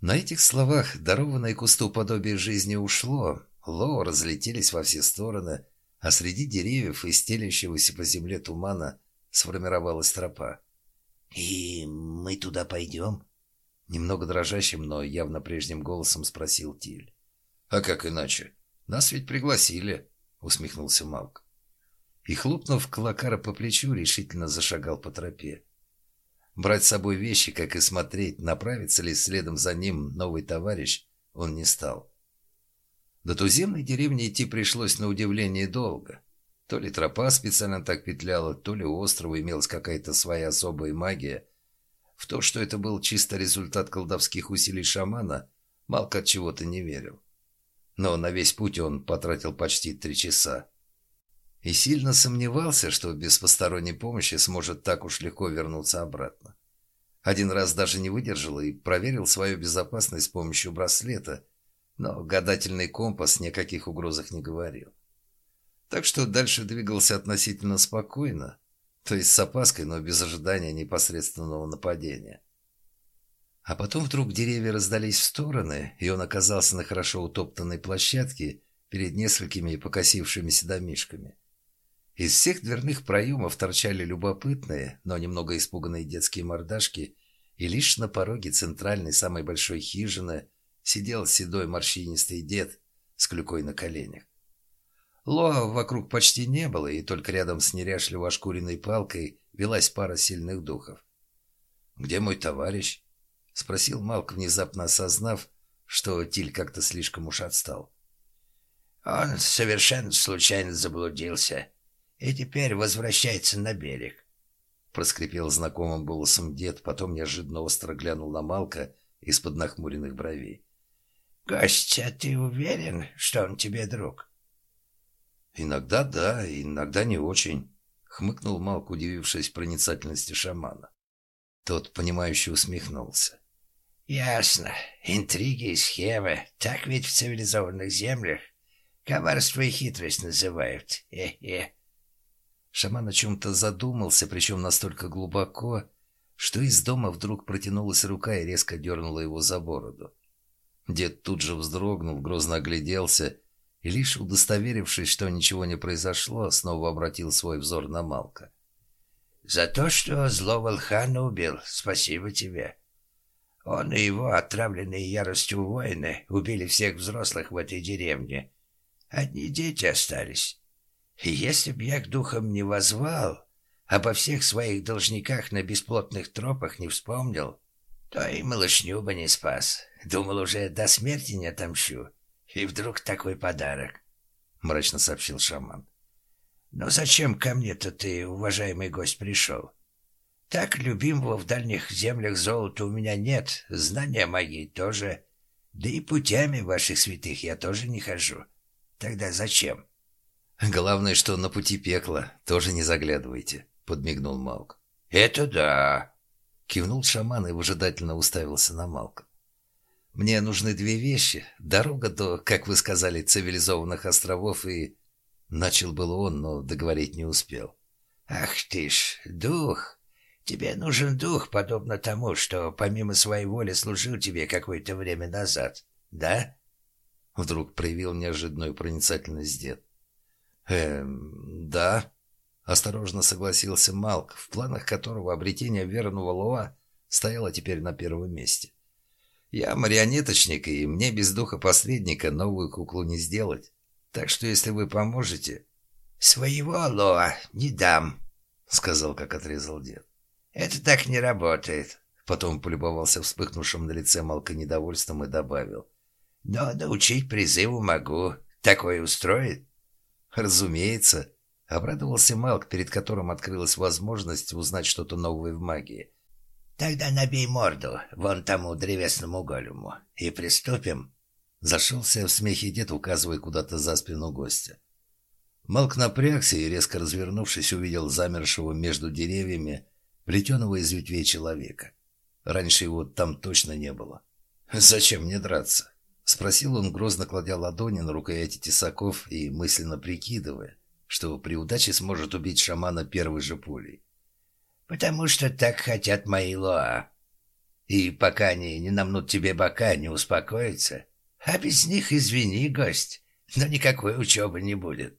Speaker 1: На этих словах дарованное кусту подобие жизни ушло, лозы разлетелись во все стороны, а среди деревьев и стелящегося по земле тумана сформировалась тропа.
Speaker 2: «И мы туда пойдем?»
Speaker 1: Немного дрожащим, но явно прежним голосом спросил Тиль. «А как иначе?» «Нас ведь пригласили», — усмехнулся Малк. И, хлопнув Клакара по плечу, решительно зашагал по тропе. Брать с собой вещи, как и смотреть, направится ли следом за ним новый товарищ, он не стал. До туземной деревни идти пришлось на удивление долго. То ли тропа специально так петляла, то ли у острова имелась какая-то своя особая магия. В то, что это был чисто результат колдовских усилий шамана, Малк от чего-то не верил но на весь путь он потратил почти три часа. И сильно сомневался, что без посторонней помощи сможет так уж легко вернуться обратно. Один раз даже не выдержал и проверил свою безопасность с помощью браслета, но гадательный компас ни о каких угрозах не говорил. Так что дальше двигался относительно спокойно, то есть с опаской, но без ожидания непосредственного нападения. А потом вдруг деревья раздались в стороны, и он оказался на хорошо утоптанной площадке перед несколькими покосившимися домишками. Из всех дверных проемов торчали любопытные, но немного испуганные детские мордашки, и лишь на пороге центральной самой большой хижины сидел седой морщинистый дед с клюкой на коленях. Лоа вокруг почти не было, и только рядом с неряшливо ошкуренной палкой велась пара сильных духов. «Где мой товарищ?» — спросил Малк, внезапно осознав, что Тиль как-то слишком уж отстал.
Speaker 2: «Он совершенно случайно заблудился и теперь возвращается на берег», — проскрипел знакомым голосом дед, потом неожиданно остро глянул на Малка из-под нахмуренных бровей. «Гость, а ты уверен, что он тебе друг?»
Speaker 1: «Иногда да, иногда не очень», — хмыкнул Малк, удивившись проницательности шамана. Тот, понимающе усмехнулся.
Speaker 2: «Ясно. Интриги и схемы. Так ведь в цивилизованных землях коварство и хитрость называют. Хе-хе».
Speaker 1: Шаман о чем-то задумался, причем настолько глубоко, что из дома вдруг протянулась рука и резко дернула его за бороду. Дед тут же вздрогнул, грозно огляделся и, лишь удостоверившись, что ничего не произошло, снова обратил свой взор на Малка.
Speaker 2: «За то, что злого Лхана убил, спасибо тебе. Он и его отравленные яростью воины убили всех взрослых в этой деревне. Одни дети остались. И если б я к духам не возвал, обо всех своих должниках на бесплотных тропах не вспомнил, то и малышню бы не спас. Думал, уже до смерти не отомщу. И вдруг такой подарок, — мрачно сообщил шаман. «Но зачем ко мне-то ты, уважаемый гость, пришел?» Так любимого в дальних землях золота у меня нет, знания магии тоже. Да и путями ваших святых я тоже не хожу. Тогда зачем?
Speaker 1: Главное, что на пути пекла тоже не заглядывайте, подмигнул Малк.
Speaker 2: Это да.
Speaker 1: Кивнул шаман и выжидательно уставился на Малка. Мне нужны две вещи. Дорога до, как вы сказали, цивилизованных островов и... Начал было он, но договорить не успел.
Speaker 2: «Ах ты ж, дух! Тебе нужен дух, подобно тому, что помимо своей воли служил тебе какое-то время назад, да?»
Speaker 1: Вдруг проявил неожиданную проницательность дед. «Эм, да», — осторожно согласился Малк, в планах которого обретение верного Луа стояло теперь на первом месте. «Я марионеточник, и мне без духа посредника новую куклу не сделать. Так что если вы поможете...»
Speaker 2: «Своего Лоа не дам», — сказал, как отрезал дед. «Это так не работает».
Speaker 1: Потом полюбовался вспыхнувшим на лице Малка недовольством и добавил.
Speaker 2: «Но научить призыву могу. Такое устроит?»
Speaker 1: «Разумеется», — обрадовался Малк, перед которым открылась возможность узнать что-то новое в магии.
Speaker 2: «Тогда набей морду вон тому древесному голему и приступим».
Speaker 1: Зашелся в смехе дед, указывая куда-то за спину гостя. Малк напрягся и, резко развернувшись, увидел замершего между деревьями плетеного из ветвей человека. Раньше его там точно не было. «Зачем мне драться?» — спросил он, грозно кладя ладони на рукояти тесаков и мысленно прикидывая, что при удаче сможет убить шамана первой же пулей.
Speaker 2: «Потому что так хотят мои лоа. И пока они не намнут тебе бока, не успокоятся, а без них, извини, гость, но никакой учебы не будет.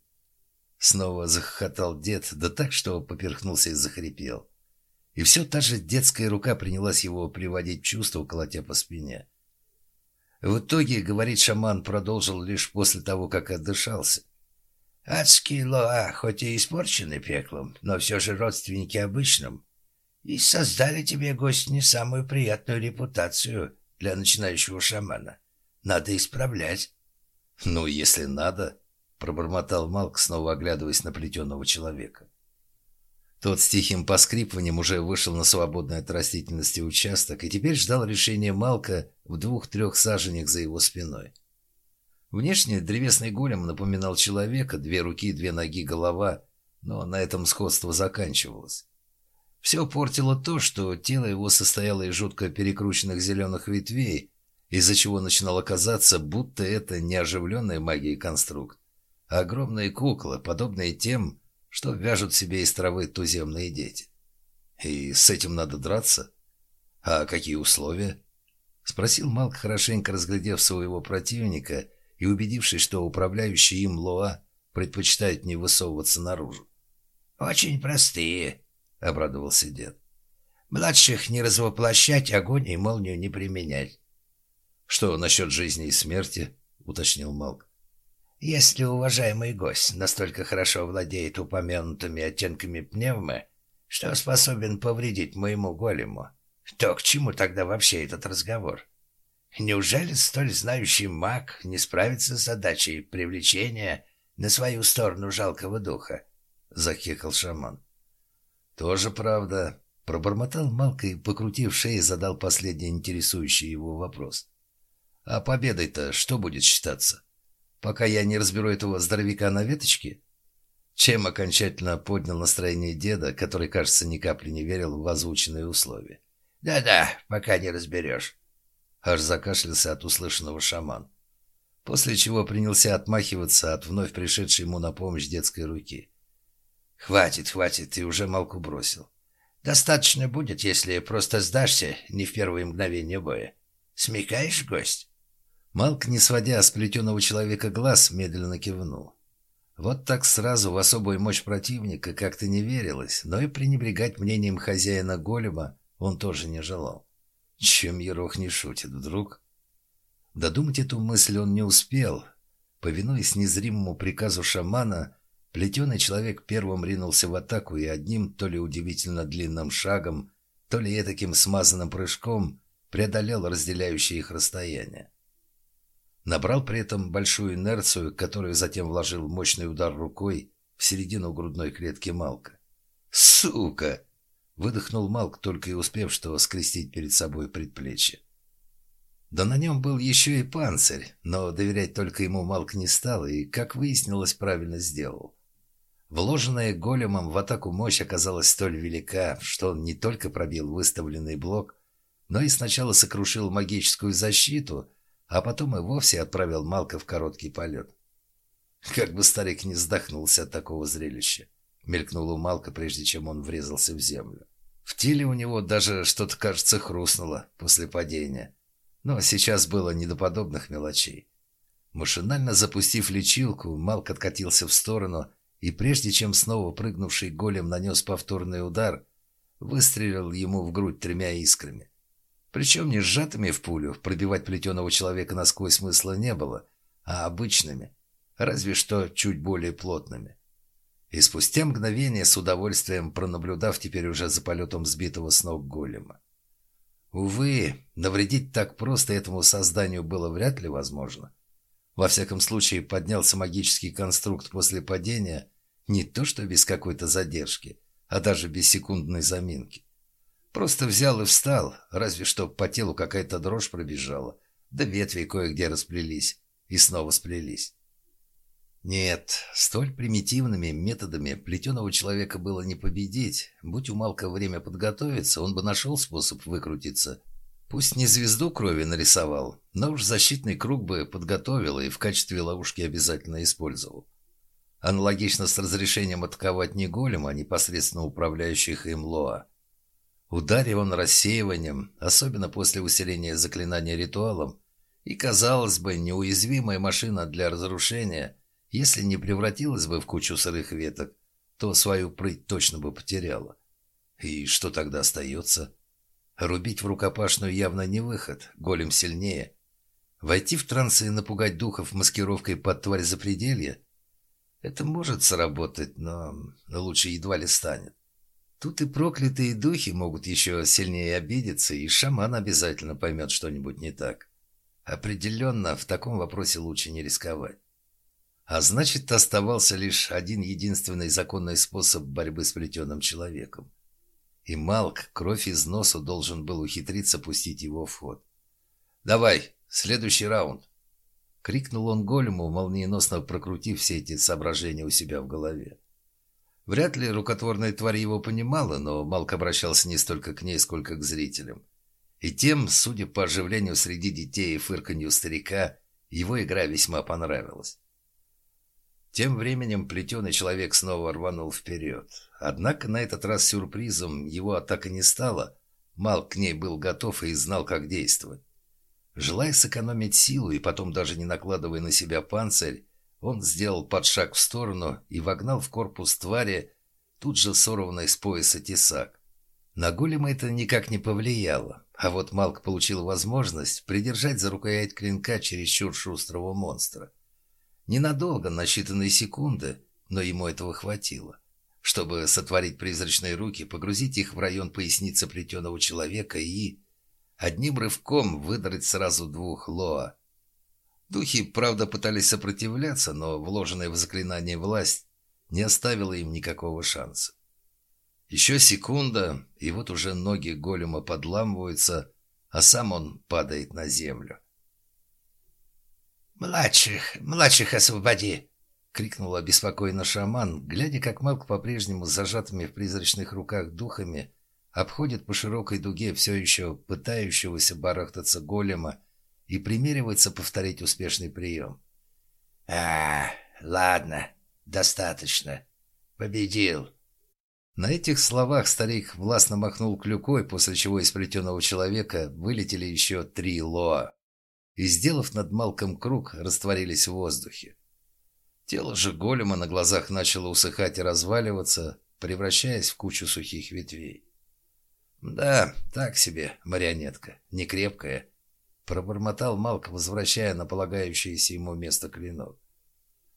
Speaker 1: Снова захохотал дед, да так, что поперхнулся и захрипел. И все та же детская рука принялась его приводить в чувство, колотя по спине. В итоге, говорит шаман, продолжил лишь после того, как отдышался.
Speaker 2: «Адские лоа, хоть и испорчены пеклом, но все же родственники обычным, и создали тебе, гость, не самую приятную репутацию для начинающего шамана. Надо исправлять.
Speaker 1: Ну, если надо, пробормотал Малк, снова оглядываясь на плетеного человека. Тот с тихим поскрипыванием уже вышел на свободный от растительности участок и теперь ждал решения Малка в двух-трех саженях за его спиной. Внешне древесный голем напоминал человека, две руки, две ноги, голова, но на этом сходство заканчивалось. Все портило то, что тело его состояло из жутко перекрученных зеленых ветвей, из-за чего начинало казаться, будто это не оживленная магией конструкт, а огромные куклы, подобные тем, что вяжут себе из травы туземные дети. И с этим надо драться? А какие условия? Спросил Малк, хорошенько разглядев своего противника и убедившись, что управляющий им Лоа предпочитает не высовываться наружу.
Speaker 2: «Очень простые», — обрадовался дед. «Младших не развоплощать, огонь и молнию не применять.
Speaker 1: «Что насчет жизни и смерти?» — уточнил Малк.
Speaker 2: «Если уважаемый гость настолько хорошо владеет упомянутыми оттенками пневмы, что способен повредить моему голему, то к чему тогда вообще этот разговор? Неужели столь знающий маг не справится с задачей привлечения на свою сторону жалкого духа?» — захекал шаман.
Speaker 1: «Тоже правда», — пробормотал Малка и, покрутив шею, задал последний интересующий его вопрос. А победой-то что будет считаться? Пока я не разберу этого здоровяка на веточке? Чем окончательно поднял настроение деда, который, кажется, ни капли не верил в озвученные условия.
Speaker 2: «Да-да, пока не разберешь».
Speaker 1: Аж закашлялся от услышанного шаман. После чего принялся отмахиваться от вновь пришедшей ему на помощь детской руки.
Speaker 2: «Хватит, хватит, ты уже малку бросил. Достаточно будет, если просто сдашься не в первые мгновения боя. Смекаешь, гость?»
Speaker 1: Малк, не сводя с плетеного человека глаз, медленно кивнул. Вот так сразу в особую мощь противника как-то не верилось, но и пренебрегать мнением хозяина голема он тоже не желал. Чем Ерох не шутит, вдруг? Додумать эту мысль он не успел. Повинуясь незримому приказу шамана, плетеный человек первым ринулся в атаку и одним, то ли удивительно длинным шагом, то ли этаким смазанным прыжком преодолел разделяющее их расстояние. Набрал при этом большую инерцию, которую затем вложил мощный удар рукой в середину грудной клетки Малка. «Сука!» — выдохнул Малк, только и успев что скрестить перед собой предплечье. Да на нем был еще и панцирь, но доверять только ему Малк не стал и, как выяснилось, правильно сделал. Вложенная големом в атаку мощь оказалась столь велика, что он не только пробил выставленный блок, но и сначала сокрушил магическую защиту — а потом и вовсе отправил Малка в короткий полет. Как бы старик не вздохнулся от такого зрелища. Мелькнула Малка, прежде чем он врезался в землю. В теле у него даже что-то, кажется, хрустнуло после падения. Но сейчас было не до подобных мелочей. Машинально запустив лечилку, Малк откатился в сторону, и прежде чем снова прыгнувший голем нанес повторный удар, выстрелил ему в грудь тремя искрами. Причем не сжатыми в пулю, пробивать плетеного человека насквозь смысла не было, а обычными, разве что чуть более плотными. И спустя мгновение, с удовольствием пронаблюдав теперь уже за полетом сбитого с ног голема. Увы, навредить так просто этому созданию было вряд ли возможно. Во всяком случае, поднялся магический конструкт после падения не то что без какой-то задержки, а даже без секундной заминки. Просто взял и встал, разве что по телу какая-то дрожь пробежала, да ветви кое-где расплелись и снова сплелись. Нет, столь примитивными методами плетеного человека было не победить. Будь у Малка время подготовиться, он бы нашел способ выкрутиться – Пусть не звезду крови нарисовал, но уж защитный круг бы подготовил и в качестве ловушки обязательно использовал. Аналогично с разрешением атаковать не голем, а непосредственно управляющих им Лоа. Ударив он рассеиванием, особенно после усиления заклинания ритуалом, и, казалось бы, неуязвимая машина для разрушения, если не превратилась бы в кучу сырых веток, то свою прыть точно бы потеряла. И что тогда остается? Рубить в рукопашную явно не выход, голем сильнее. Войти в транс и напугать духов маскировкой под тварь запределья? Это может сработать, но лучше едва ли станет. Тут и проклятые духи могут еще сильнее обидеться, и шаман обязательно поймет что-нибудь не так. Определенно, в таком вопросе лучше не рисковать. А значит, оставался лишь один единственный законный способ борьбы с плетеным человеком. И Малк кровь из носа должен был ухитриться пустить его в ход. «Давай, следующий раунд!» Крикнул он голему, молниеносно прокрутив все эти соображения у себя в голове. Вряд ли рукотворная тварь его понимала, но Малк обращался не столько к ней, сколько к зрителям. И тем, судя по оживлению среди детей и фырканью старика, его игра весьма понравилась. Тем временем плетеный человек снова рванул вперед. Однако на этот раз сюрпризом его атака не стала. Мал к ней был готов и знал, как действовать. Желая сэкономить силу и потом даже не накладывая на себя панцирь, он сделал подшаг в сторону и вогнал в корпус твари тут же сорванный с пояса тесак. На голема это никак не повлияло, а вот Малк получил возможность придержать за рукоять клинка чересчур шустрого монстра. Ненадолго, на считанные секунды, но ему этого хватило. Чтобы сотворить призрачные руки, погрузить их в район поясницы плетеного человека и... Одним рывком выдрать сразу двух Лоа. Духи, правда, пытались сопротивляться, но вложенная в заклинание власть не оставила им никакого шанса. Еще секунда, и вот уже ноги голема подламываются, а сам он падает на землю.
Speaker 2: «Младших, младших освободи!» — крикнул обеспокоенно шаман, глядя, как Малк по-прежнему с зажатыми в призрачных руках духами обходит по широкой дуге все еще пытающегося барахтаться голема и примеривается повторить успешный прием. «А, ладно, достаточно. Победил».
Speaker 1: На этих словах старик властно махнул клюкой, после чего из плетеного человека вылетели еще три лоа и, сделав над Малком круг, растворились в воздухе. Тело же голема на глазах начало усыхать и разваливаться, превращаясь в кучу сухих ветвей. «Да, так себе, марионетка, некрепкая», — пробормотал Малк, возвращая на полагающееся ему место клинок.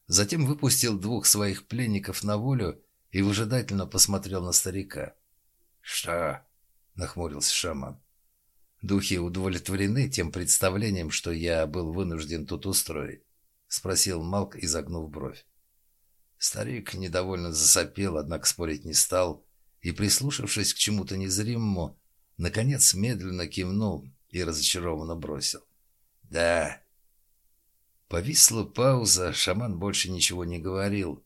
Speaker 1: Затем выпустил двух своих пленников на волю и выжидательно посмотрел на старика. «Что?» — нахмурился шаман. Духи удовлетворены тем представлением, что я был вынужден тут устроить? Спросил Малк, изогнув бровь. Старик недовольно засопел, однако спорить не стал, и, прислушавшись к чему-то незримому, наконец медленно кивнул и разочарованно бросил. «Да». Повисла пауза, шаман больше ничего не говорил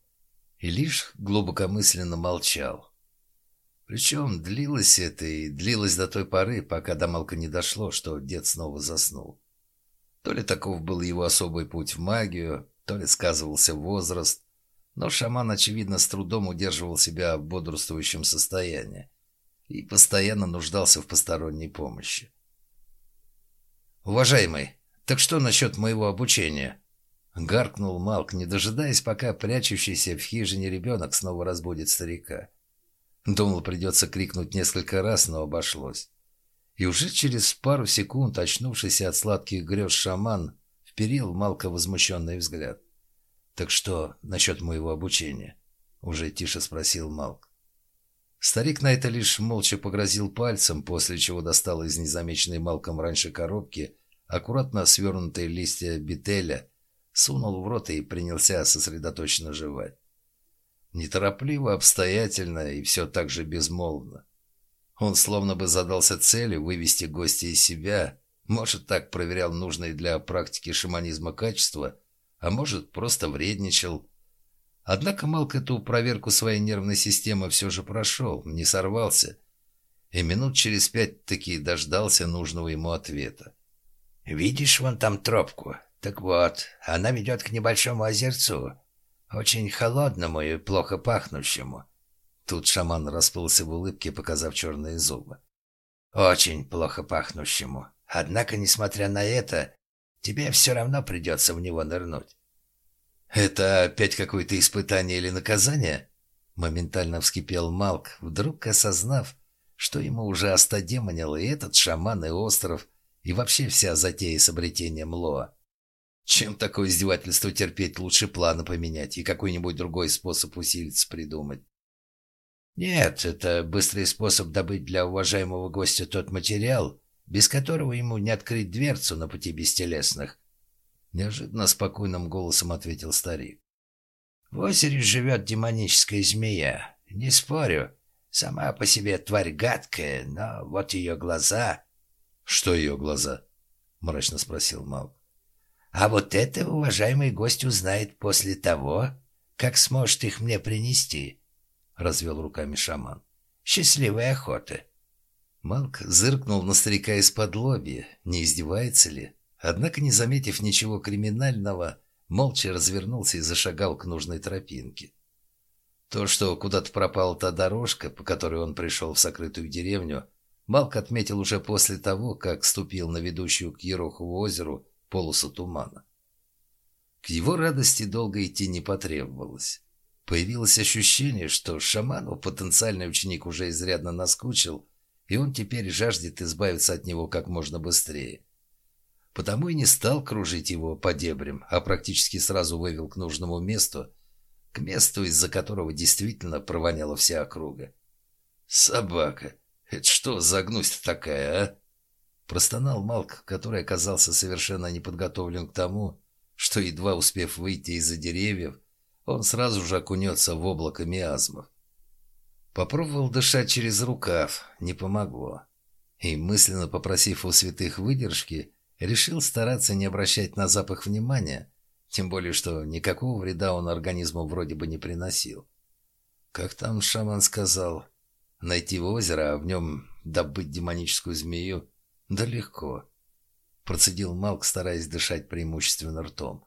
Speaker 1: и лишь глубокомысленно молчал. Причем длилось это и длилось до той поры, пока до Малка не дошло, что дед снова заснул. То ли таков был его особый путь в магию, то ли сказывался возраст, но шаман, очевидно, с трудом удерживал себя в бодрствующем состоянии и постоянно нуждался в посторонней помощи. «Уважаемый, так что насчет моего обучения?» Гаркнул Малк, не дожидаясь, пока прячущийся в хижине ребенок снова разбудит старика. Думал, придется крикнуть несколько раз, но обошлось. И уже через пару секунд, очнувшийся от сладких грез шаман, вперил в Малка возмущенный взгляд. «Так что насчет моего обучения?» — уже тише спросил Малк. Старик на это лишь молча погрозил пальцем, после чего достал из незамеченной Малком раньше коробки аккуратно свернутые листья бителя, сунул в рот и принялся сосредоточенно жевать. Неторопливо, обстоятельно и все так же безмолвно. Он словно бы задался целью вывести гостя из себя, может, так проверял нужные для практики шаманизма качества, а может, просто вредничал, Однако Малк эту проверку своей нервной системы все же прошел, не сорвался. И минут через пять таки дождался нужного ему ответа.
Speaker 2: «Видишь вон там тропку? Так вот, она ведет к небольшому озерцу. Очень холодному и плохо пахнущему».
Speaker 1: Тут шаман расплылся в улыбке, показав черные зубы.
Speaker 2: «Очень плохо пахнущему. Однако, несмотря на это, тебе все равно придется в него нырнуть.
Speaker 1: «Это опять какое-то испытание или наказание?» Моментально вскипел Малк, вдруг осознав, что ему уже остодемонил и этот шаман, и остров, и вообще вся затея с обретением Лоа. Чем такое издевательство терпеть, лучше планы поменять и какой-нибудь другой способ усилиться придумать.
Speaker 2: Нет, это быстрый способ добыть для уважаемого гостя тот материал, без которого ему не открыть дверцу на пути бестелесных.
Speaker 1: Неожиданно спокойным голосом ответил старик.
Speaker 2: В озере живет демоническая змея. Не спорю, сама по себе тварь гадкая, но вот ее глаза...
Speaker 1: Что ее глаза? Мрачно спросил Мал.
Speaker 2: А вот это уважаемый гость узнает после того, как сможет их мне принести, развел руками шаман. Счастливой охоты.
Speaker 1: Малк зыркнул на старика из-под лобья. Не издевается ли? Однако, не заметив ничего криминального, молча развернулся и зашагал к нужной тропинке. То, что куда-то пропала та дорожка, по которой он пришел в сокрытую деревню, Малк отметил уже после того, как ступил на ведущую к Ерохову озеру полосу тумана. К его радости долго идти не потребовалось. Появилось ощущение, что шаману потенциальный ученик уже изрядно наскучил, и он теперь жаждет избавиться от него как можно быстрее. Потому и не стал кружить его по дебрям, а практически сразу вывел к нужному месту, к месту, из-за которого действительно провоняла вся округа. «Собака! Это что за гнусь такая, а?» Простонал Малк, который оказался совершенно неподготовлен к тому, что, едва успев выйти из-за деревьев, он сразу же окунется в облако миазмов. Попробовал дышать через рукав, не помогло. И, мысленно попросив у святых выдержки, Решил стараться не обращать на запах внимания, тем более, что никакого вреда он организму вроде бы не приносил. Как там шаман сказал, найти озеро, а в нем добыть демоническую змею, да легко. Процедил Малк, стараясь дышать преимущественно ртом.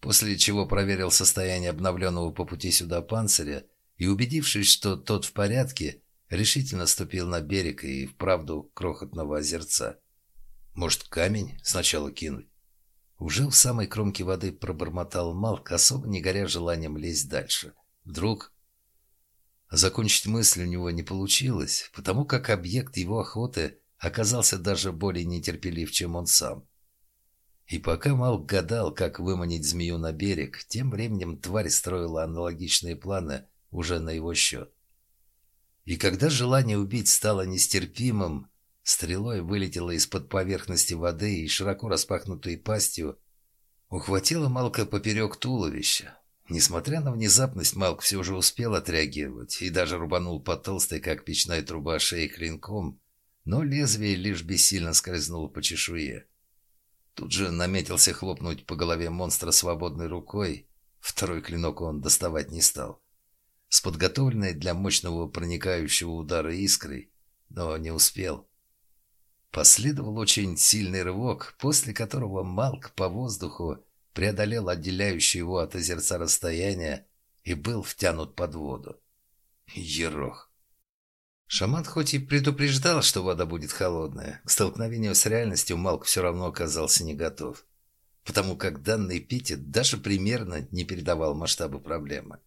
Speaker 1: После чего проверил состояние обновленного по пути сюда панциря и, убедившись, что тот в порядке, решительно ступил на берег и вправду крохотного озерца. Может, камень сначала кинуть? Уже в самой кромке воды пробормотал Малк, особо не горя желанием лезть дальше. Вдруг... Закончить мысль у него не получилось, потому как объект его охоты оказался даже более нетерпелив, чем он сам. И пока Малк гадал, как выманить змею на берег, тем временем тварь строила аналогичные планы уже на его счет. И когда желание убить стало нестерпимым, Стрелой вылетела из-под поверхности воды и широко распахнутой пастью ухватила Малка поперек туловища. Несмотря на внезапность, Малк все же успел отреагировать и даже рубанул по толстой, как печная труба, шеи клинком, но лезвие лишь бессильно скользнуло по чешуе. Тут же наметился хлопнуть по голове монстра свободной рукой. Второй клинок он доставать не стал. С подготовленной для мощного проникающего удара искрой, но не успел. Последовал очень сильный рывок, после которого Малк по воздуху преодолел отделяющее его от озерца расстояние и был втянут под воду. Ерох. Шаман хоть и предупреждал, что вода будет холодная, к столкновению с реальностью Малк все равно оказался не готов, потому как данный эпитет даже примерно не передавал масштабы проблемы.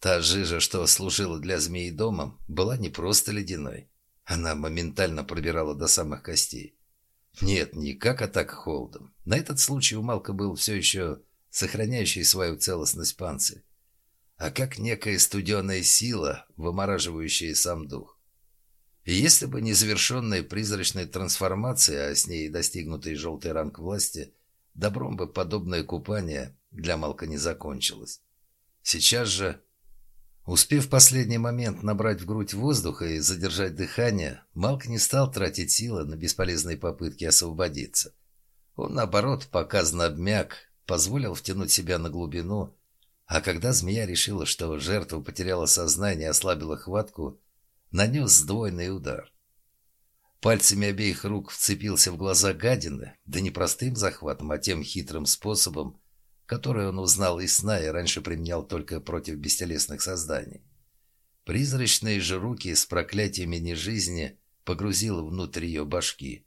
Speaker 1: Та жижа, что служила для змеи домом, была не просто ледяной. Она моментально пробирала до самых костей. Нет, не как атака холодом. На этот случай у Малка был все еще сохраняющий свою целостность панцирь а как некая студеная сила, вымораживающая сам дух. И если бы не завершенная призрачная трансформация, а с ней достигнутый желтый ранг власти, добром бы подобное купание для Малка не закончилось. Сейчас же, успев в последний момент набрать в грудь воздуха и задержать дыхание, Малк не стал тратить силы на бесполезные попытки освободиться. Он, наоборот, показно обмяк, позволил втянуть себя на глубину а когда змея решила, что жертва потеряла сознание и ослабила хватку, нанес сдвоенный удар. Пальцами обеих рук вцепился в глаза гадины, да не простым захватом, а тем хитрым способом, который он узнал из сна и раньше применял только против бестелесных созданий. Призрачные же руки с проклятиями нежизни погрузил внутрь ее башки.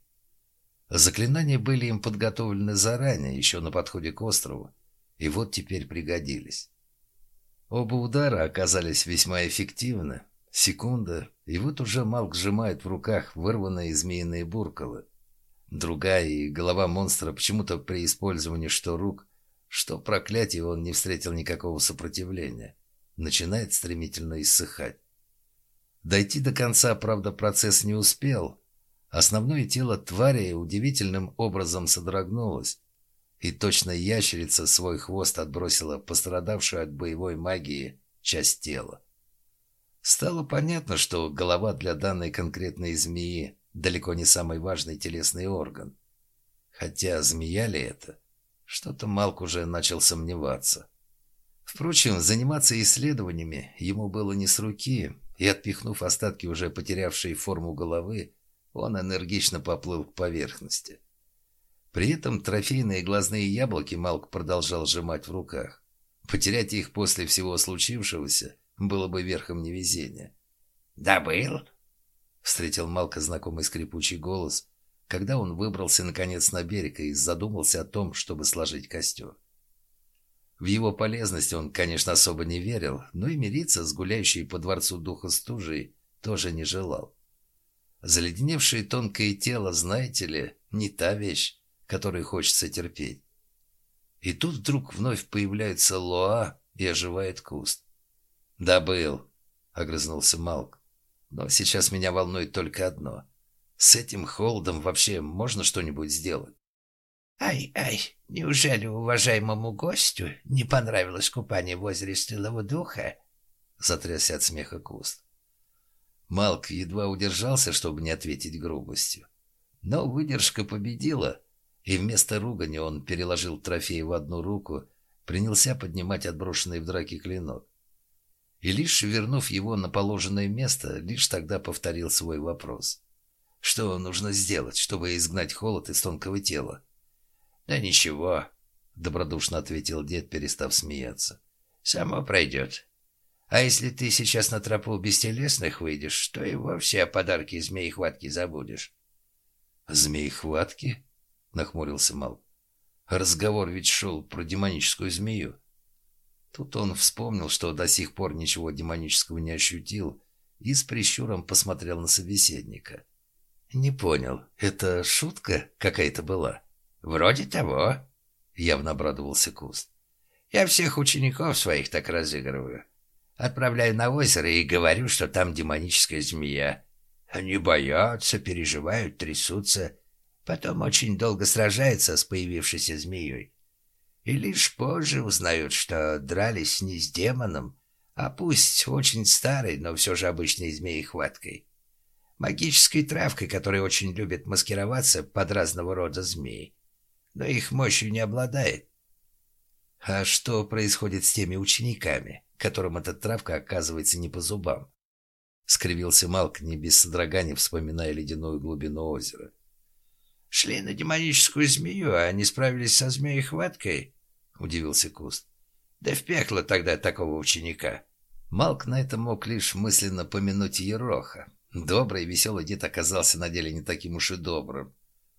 Speaker 1: Заклинания были им подготовлены заранее, еще на подходе к острову, и вот теперь пригодились. Оба удара оказались весьма эффективны. Секунда, и вот уже Малк сжимает в руках вырванные змеиные буркалы. Другая и голова монстра почему-то при использовании что рук, что проклятий он не встретил никакого сопротивления. Начинает стремительно иссыхать. Дойти до конца, правда, процесс не успел. Основное тело твари удивительным образом содрогнулось и точно ящерица свой хвост отбросила пострадавшую от боевой магии часть тела. Стало понятно, что голова для данной конкретной змеи далеко не самый важный телесный орган. Хотя змея ли это? Что-то Малк уже начал сомневаться. Впрочем, заниматься исследованиями ему было не с руки, и, отпихнув остатки уже потерявшей форму головы, он энергично поплыл к поверхности. При этом трофейные глазные яблоки Малк продолжал сжимать в руках. Потерять их после всего случившегося было бы верхом невезения.
Speaker 2: «Добыл?»
Speaker 1: — встретил Малка знакомый скрипучий голос, когда он выбрался наконец на берег и задумался о том, чтобы сложить костер. В его полезность он, конечно, особо не верил, но и мириться с гуляющей по дворцу духа стужей тоже не желал. Заледеневшее тонкое тело, знаете ли, не та вещь, который хочется терпеть. И тут вдруг вновь появляется Лоа и оживает куст. «Да был», — огрызнулся Малк. «Но сейчас меня волнует только одно. С этим холодом вообще можно что-нибудь сделать?»
Speaker 2: «Ай-ай, неужели уважаемому гостю не понравилось купание в озере Стылого Духа?»
Speaker 1: Затрясся от смеха куст. Малк едва удержался, чтобы не ответить грубостью. Но выдержка победила, и вместо ругани он переложил трофей в одну руку, принялся поднимать отброшенный в драке клинок. И лишь вернув его на положенное место, лишь тогда повторил свой вопрос. Что нужно сделать, чтобы изгнать холод из тонкого тела?
Speaker 2: «Да ничего», —
Speaker 1: добродушно ответил дед, перестав смеяться.
Speaker 2: «Само пройдет. А если ты сейчас на тропу бестелесных выйдешь, то и вовсе о подарке змеи-хватки забудешь».
Speaker 1: «Змеи-хватки?» Нахмурился Мал. Разговор ведь шел про демоническую змею. Тут он вспомнил, что до сих пор ничего демонического не ощутил, и с прищуром посмотрел на собеседника. «Не понял, это шутка какая-то была?»
Speaker 2: «Вроде того», —
Speaker 1: явно обрадовался Куст.
Speaker 2: «Я всех учеников своих так разыгрываю. Отправляю на озеро и говорю, что там демоническая змея. Они боятся, переживают, трясутся» Потом очень долго сражается с появившейся змеей. И лишь позже узнают, что дрались не с демоном, а пусть очень старой, но все же обычной змеей-хваткой. Магической травкой, которая очень любит маскироваться под разного рода змеи. Но их мощью не обладает.
Speaker 1: А что происходит с теми учениками, которым эта травка оказывается не по зубам? Скривился Малк не без содрогания, вспоминая ледяную глубину озера.
Speaker 2: Шли на демоническую змею, а они справились со змеей хваткой.
Speaker 1: — удивился Куст. «Да в пекло тогда такого ученика». Малк на это мог лишь мысленно помянуть Ероха. Добрый и веселый дед оказался на деле не таким уж и добрым.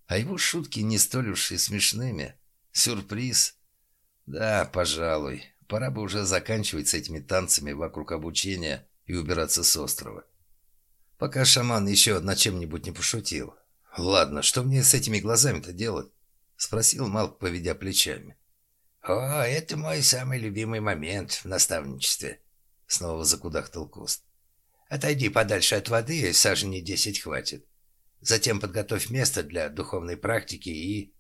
Speaker 1: А его шутки не столь уж и смешными. Сюрприз. Да, пожалуй, пора бы уже заканчивать с этими танцами вокруг обучения и убираться с острова. Пока шаман еще над чем-нибудь не пошутил. «Ладно, что мне с этими глазами-то делать?» — спросил Малк, поведя плечами.
Speaker 2: «О, это мой самый любимый момент в наставничестве», — снова закудахтал куст. «Отойди подальше от воды, сажени десять хватит. Затем подготовь место для духовной практики и...»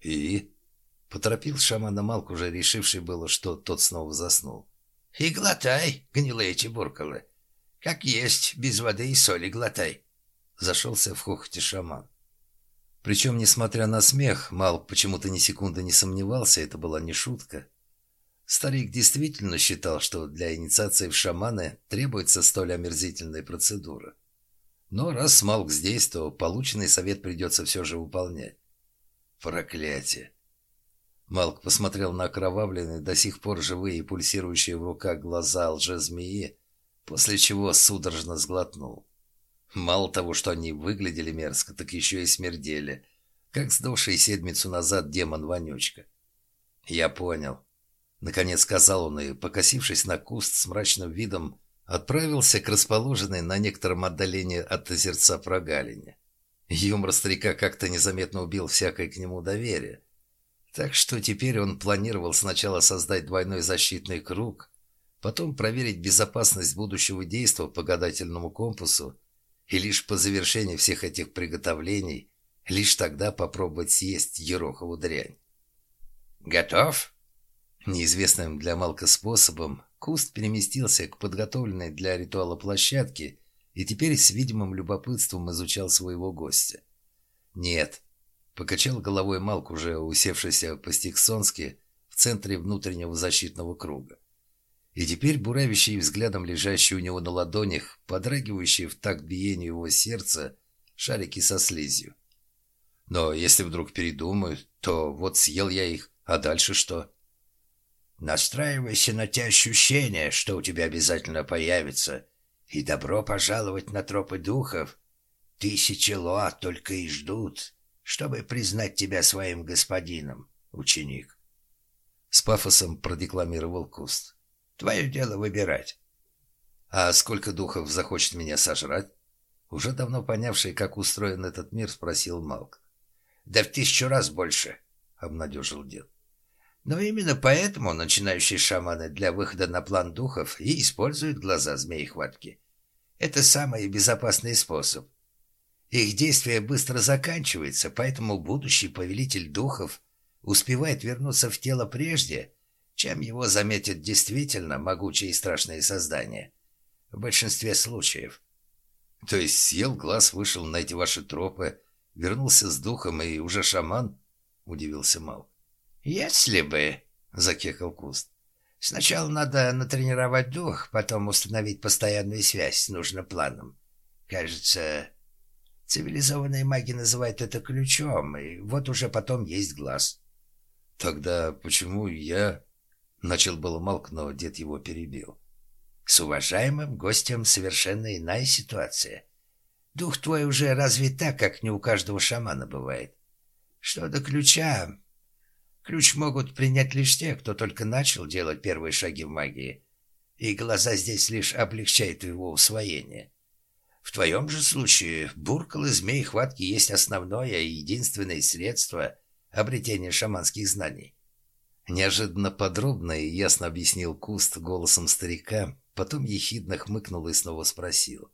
Speaker 1: «И?» — поторопил шамана Малк, уже решивший было, что тот снова заснул.
Speaker 2: «И глотай, гнилые чебуркалы. Как есть, без воды и соли глотай», — зашелся в хохоте шаман.
Speaker 1: Причем, несмотря на смех, Малк почему-то ни секунды не сомневался, это была не шутка. Старик действительно считал, что для инициации в шаманы требуется столь омерзительная процедура. Но раз Малк здесь, то полученный совет придется все же выполнять. Проклятие! Малк посмотрел на окровавленные, до сих пор живые и пульсирующие в руках глаза лже-змеи, после чего судорожно сглотнул. Мало того, что они выглядели мерзко, так еще и смердели, как сдохший седмицу назад демон-вонючка. «Я понял», — наконец сказал он и, покосившись на куст с мрачным видом, отправился к расположенной на некотором отдалении от озерца прогалине. Юмор старика как-то незаметно убил всякое к нему доверие. Так что теперь он планировал сначала создать двойной защитный круг, потом проверить безопасность будущего действия по гадательному компасу и лишь по завершении всех этих приготовлений, лишь тогда попробовать съесть ерохову дрянь.
Speaker 2: «Готов?»
Speaker 1: Неизвестным для Малка способом куст переместился к подготовленной для ритуала площадке и теперь с видимым любопытством изучал своего гостя. «Нет», — покачал головой Малк, уже усевшийся по-стиксонски в центре внутреннего защитного круга и теперь буравящий взглядом лежащий у него на ладонях, подрагивающие в такт биению его сердца, шарики со слизью. Но если вдруг передумают, то вот съел я их, а дальше что?
Speaker 2: Настраивайся на те ощущения, что у тебя обязательно появится, и добро пожаловать на тропы духов. Тысячи лоа только и ждут, чтобы признать тебя своим господином, ученик.
Speaker 1: С пафосом продекламировал Куст.
Speaker 2: Твое дело выбирать.
Speaker 1: А сколько духов захочет меня сожрать? Уже давно понявший, как устроен этот мир, спросил Малк.
Speaker 2: Да в тысячу раз больше, обнадежил дед. Но именно поэтому начинающие шаманы для выхода на план духов и используют глаза змеи-хватки. Это самый безопасный способ. Их действие быстро заканчивается, поэтому будущий повелитель духов успевает вернуться в тело прежде, чем его заметят действительно могучие и страшные создания. В большинстве случаев.
Speaker 1: То есть съел глаз, вышел на эти ваши тропы, вернулся с духом и уже шаман? Удивился Мал.
Speaker 2: Если бы, закекал Куст. Сначала надо натренировать дух, потом установить постоянную связь с нужным планом. Кажется, цивилизованные маги называют это ключом, и вот уже потом есть глаз.
Speaker 1: Тогда почему я... Начал было Малк, но дед его перебил.
Speaker 2: «С уважаемым гостем совершенно иная ситуация. Дух твой уже развит так, как не у каждого шамана бывает. Что до ключа... Ключ могут принять лишь те, кто только начал делать первые шаги в магии, и глаза здесь лишь облегчают его усвоение. В твоем же случае буркал и змей хватки есть основное и единственное средство обретения шаманских знаний.
Speaker 1: Неожиданно подробно и ясно объяснил Куст голосом старика, потом ехидно хмыкнул и снова спросил.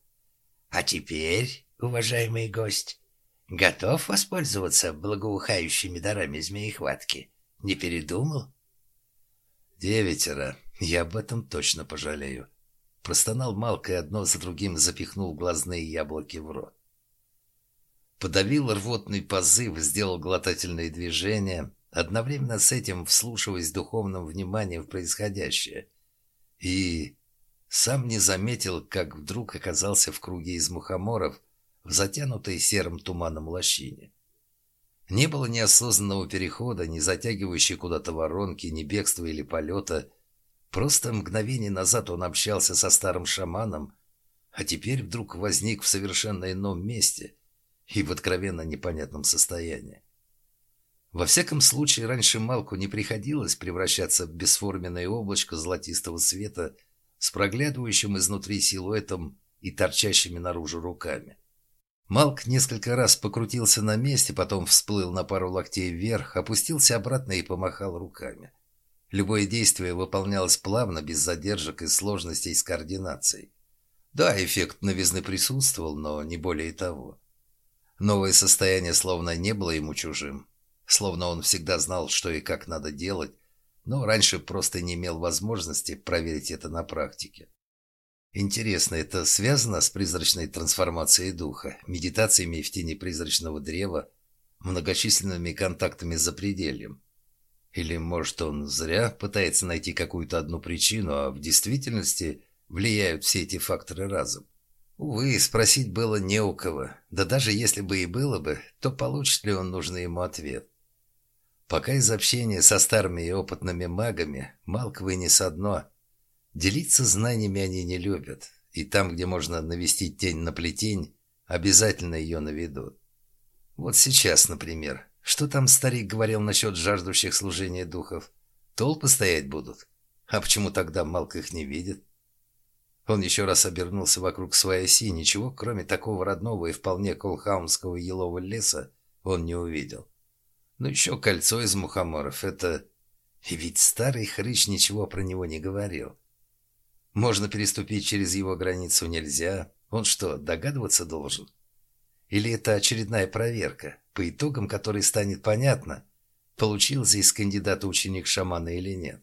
Speaker 2: «А теперь, уважаемый гость, готов воспользоваться благоухающими дарами змеихватки? Не передумал?»
Speaker 1: «Девятеро. Я об этом точно пожалею». Простонал Малка и одно за другим запихнул глазные яблоки в рот. Подавил рвотный позыв, сделал глотательные движения, одновременно с этим вслушиваясь духовным вниманием в происходящее. И сам не заметил, как вдруг оказался в круге из мухоморов в затянутой серым туманом лощине. Не было ни осознанного перехода, ни затягивающей куда-то воронки, ни бегства или полета. Просто мгновение назад он общался со старым шаманом, а теперь вдруг возник в совершенно ином месте и в откровенно непонятном состоянии. Во всяком случае, раньше Малку не приходилось превращаться в бесформенное облачко золотистого света с проглядывающим изнутри силуэтом и торчащими наружу руками. Малк несколько раз покрутился на месте, потом всплыл на пару локтей вверх, опустился обратно и помахал руками. Любое действие выполнялось плавно, без задержек и сложностей с координацией. Да, эффект новизны присутствовал, но не более того. Новое состояние словно не было ему чужим, словно он всегда знал, что и как надо делать, но раньше просто не имел возможности проверить это на практике. Интересно, это связано с призрачной трансформацией духа, медитациями в тени призрачного древа, многочисленными контактами с запредельем? Или, может, он зря пытается найти какую-то одну причину, а в действительности влияют все эти факторы разом? Увы, спросить было не у кого. Да даже если бы и было бы, то получит ли он нужный ему ответ? Пока из общения со старыми и опытными магами Малк вынес одно – Делиться знаниями они не любят, и там, где можно навести тень на плетень, обязательно ее наведут. Вот сейчас, например, что там старик говорил насчет жаждущих служения духов? Толпы стоять будут? А почему тогда Малк их не видит? Он еще раз обернулся вокруг своей оси, ничего, кроме такого родного и вполне колхаунского елового леса, он не увидел. Ну, еще кольцо из мухоморов — это... И ведь старый хрыч ничего про него не говорил. Можно переступить через его границу нельзя. Он что, догадываться должен? Или это очередная проверка, по итогам которой станет понятно, получился из кандидата ученик шамана или нет?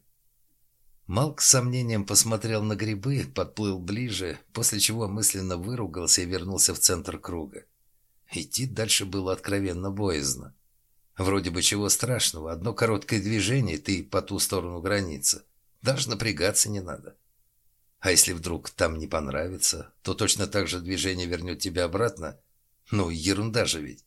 Speaker 1: Малк с сомнением посмотрел на грибы, подплыл ближе, после чего мысленно выругался и вернулся в центр круга. Идти дальше было откровенно боязно. Вроде бы чего страшного, одно короткое движение, ты по ту сторону границы. Даже напрягаться не надо. А если вдруг там не понравится, то точно так же движение вернет тебя обратно? Ну, ерунда же ведь.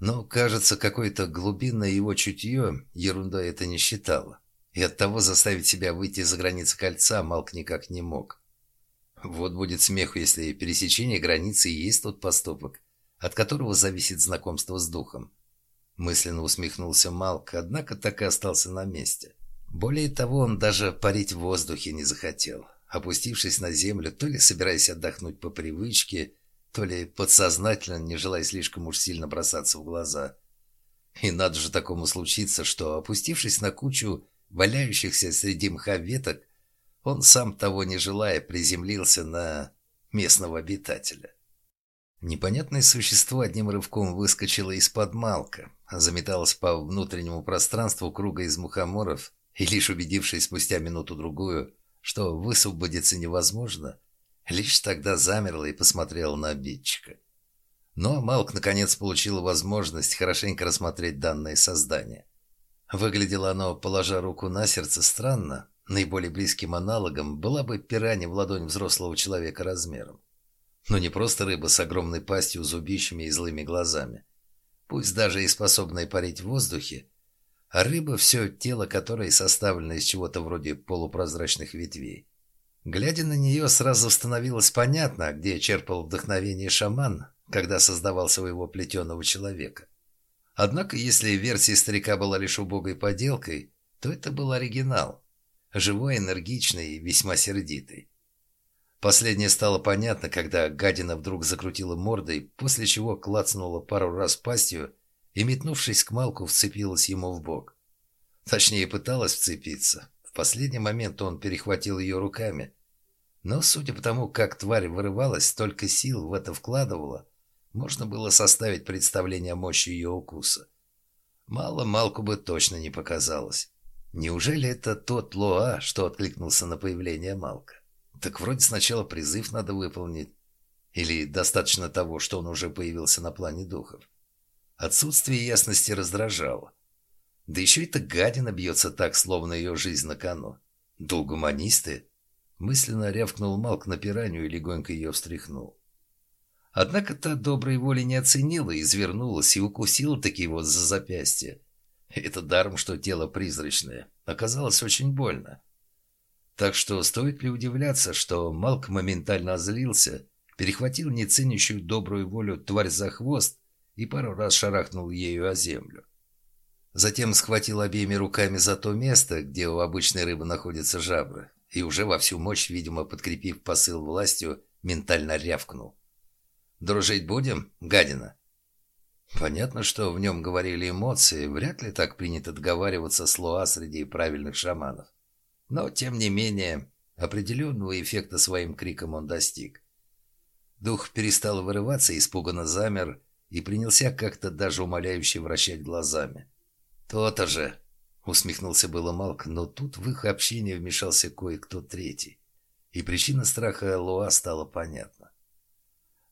Speaker 1: Но, кажется, какое-то глубинное его чутье ерунда это не считало. И оттого заставить себя выйти за границы кольца Малк никак не мог. Вот будет смех, если пересечение границы и есть тот поступок, от которого зависит знакомство с духом. Мысленно усмехнулся Малк, однако так и остался на месте. Более того, он даже парить в воздухе не захотел опустившись на землю, то ли собираясь отдохнуть по привычке, то ли подсознательно, не желая слишком уж сильно бросаться в глаза. И надо же такому случиться, что, опустившись на кучу валяющихся среди мха веток, он, сам того не желая, приземлился на местного обитателя. Непонятное существо одним рывком выскочило из-под малка, заметалось по внутреннему пространству круга из мухоморов и, лишь убедившись спустя минуту-другую, что высвободиться невозможно, лишь тогда замерла и посмотрела на обидчика. Но Малк наконец получила возможность хорошенько рассмотреть данное создание. Выглядело оно, положа руку на сердце, странно. Наиболее близким аналогом была бы пиранья в ладонь взрослого человека размером. Но не просто рыба с огромной пастью, зубищами и злыми глазами. Пусть даже и способная парить в воздухе, а рыба, все тело которой составлено из чего-то вроде полупрозрачных ветвей. Глядя на нее, сразу становилось понятно, где черпал вдохновение шаман, когда создавал своего плетеного человека. Однако, если версия старика была лишь убогой поделкой, то это был оригинал. Живой, энергичный и весьма сердитый. Последнее стало понятно, когда гадина вдруг закрутила мордой, после чего клацнула пару раз пастью и, метнувшись к Малку, вцепилась ему в бок. Точнее, пыталась вцепиться. В последний момент он перехватил ее руками. Но, судя по тому, как тварь вырывалась, столько сил в это вкладывала, можно было составить представление о мощи ее укуса. Мало Малку бы точно не показалось. Неужели это тот Лоа, что откликнулся на появление Малка? Так вроде сначала призыв надо выполнить. Или достаточно того, что он уже появился на плане духов. Отсутствие ясности раздражало. Да еще эта гадина бьется так, словно ее жизнь на кону. Да гуманисты. Мысленно рявкнул Малк на пиранью и легонько ее встряхнул. Однако та доброй воли не оценила, извернулась и укусила таки его за запястье. Это даром, что тело призрачное. Оказалось очень больно. Так что стоит ли удивляться, что Малк моментально озлился, перехватил неценящую добрую волю тварь за хвост и пару раз шарахнул ею о землю. Затем схватил обеими руками за то место, где у обычной рыбы находятся жабры, и уже во всю мощь, видимо, подкрепив посыл властью, ментально рявкнул. «Дружить будем, гадина?» Понятно, что в нем говорили эмоции, вряд ли так принято договариваться с Луа среди правильных шаманов. Но, тем не менее, определенного эффекта своим криком он достиг. Дух перестал вырываться, испуганно замер и принялся как-то даже умоляюще вращать глазами. «То-то же!» — усмехнулся было Малк, но тут в их общение вмешался кое-кто третий. И причина страха Луа стала понятна.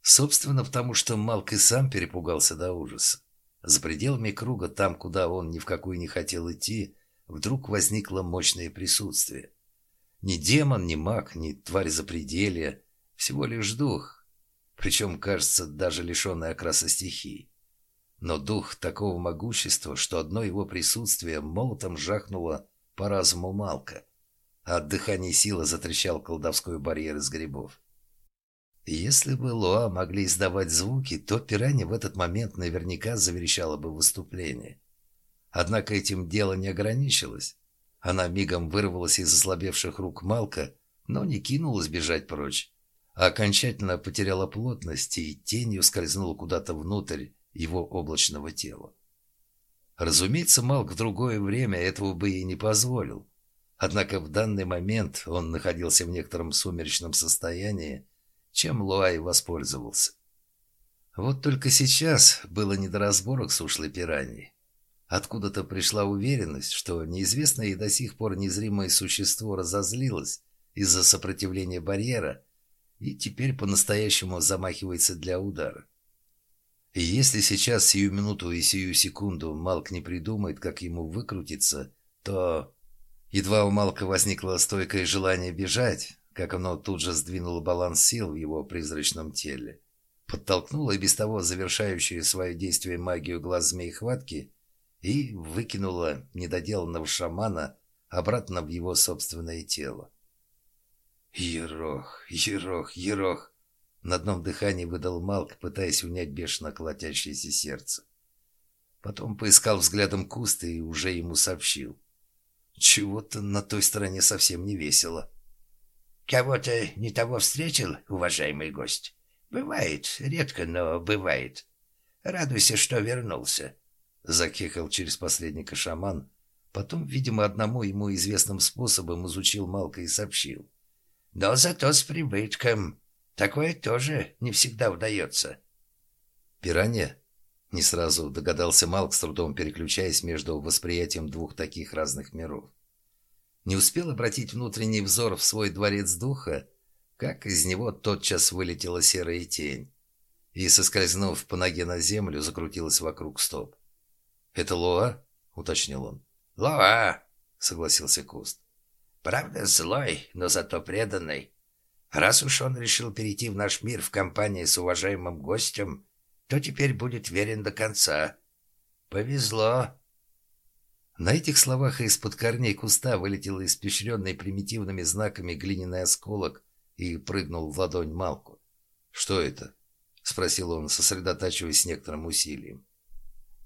Speaker 1: Собственно, потому что Малк и сам перепугался до ужаса. За пределами круга, там, куда он ни в какую не хотел идти, вдруг возникло мощное присутствие. Ни демон, ни маг, ни тварь запределья, всего лишь дух, причем, кажется, даже лишенный окраса стихии. Но дух такого могущества, что одно его присутствие молотом жахнуло по разуму Малка, а от дыхания силы затрещал колдовской барьер из грибов. Если бы Луа могли издавать звуки, то пиранья в этот момент наверняка заверещала бы выступление. Однако этим дело не ограничилось. Она мигом вырвалась из ослабевших рук Малка, но не кинулась бежать прочь, а окончательно потеряла плотность и тенью скользнула куда-то внутрь его облачного тела. Разумеется, Малк в другое время этого бы и не позволил. Однако в данный момент он находился в некотором сумеречном состоянии, чем Луай воспользовался. Вот только сейчас было не до разборок с ушлой пираньей. Откуда-то пришла уверенность, что неизвестное и до сих пор незримое существо разозлилось из-за сопротивления барьера и теперь по-настоящему замахивается для удара. И если сейчас, сию минуту и сию секунду, Малк не придумает, как ему выкрутиться, то... Едва у Малка возникло стойкое желание бежать, как оно тут же сдвинуло баланс сил в его призрачном теле, подтолкнуло и без того завершающую свое действие магию глаз змей хватки и выкинула недоделанного шамана обратно в его собственное тело. «Ерох, ерох, ерох!» На одном дыхании выдал Малк, пытаясь унять бешено колотящееся сердце. Потом поискал взглядом куст и уже ему сообщил. Чего-то на той стороне совсем не весело.
Speaker 2: «Кого-то не того встретил, уважаемый гость? Бывает, редко, но бывает. Радуйся, что вернулся.
Speaker 1: Закехал через посредника шаман. Потом, видимо, одному ему известным способом изучил Малка и сообщил.
Speaker 2: «Но зато с прибытком. Такое тоже не всегда удается».
Speaker 1: «Пиранья?» Не сразу догадался Малк, с трудом переключаясь между восприятием двух таких разных миров. Не успел обратить внутренний взор в свой дворец духа, как из него тотчас вылетела серая тень и, соскользнув по ноге на землю, закрутилась вокруг стоп. «Это Лоа?» — уточнил он.
Speaker 2: «Лоа!»
Speaker 1: — согласился Куст.
Speaker 2: «Правда злой, но зато преданный. Раз уж он решил перейти в наш мир в компании с уважаемым гостем, то теперь будет верен до конца. Повезло!»
Speaker 1: На этих словах из-под корней куста вылетел испещренный примитивными знаками глиняный осколок и прыгнул в ладонь Малку. «Что это?» — спросил он, сосредотачиваясь с некоторым усилием.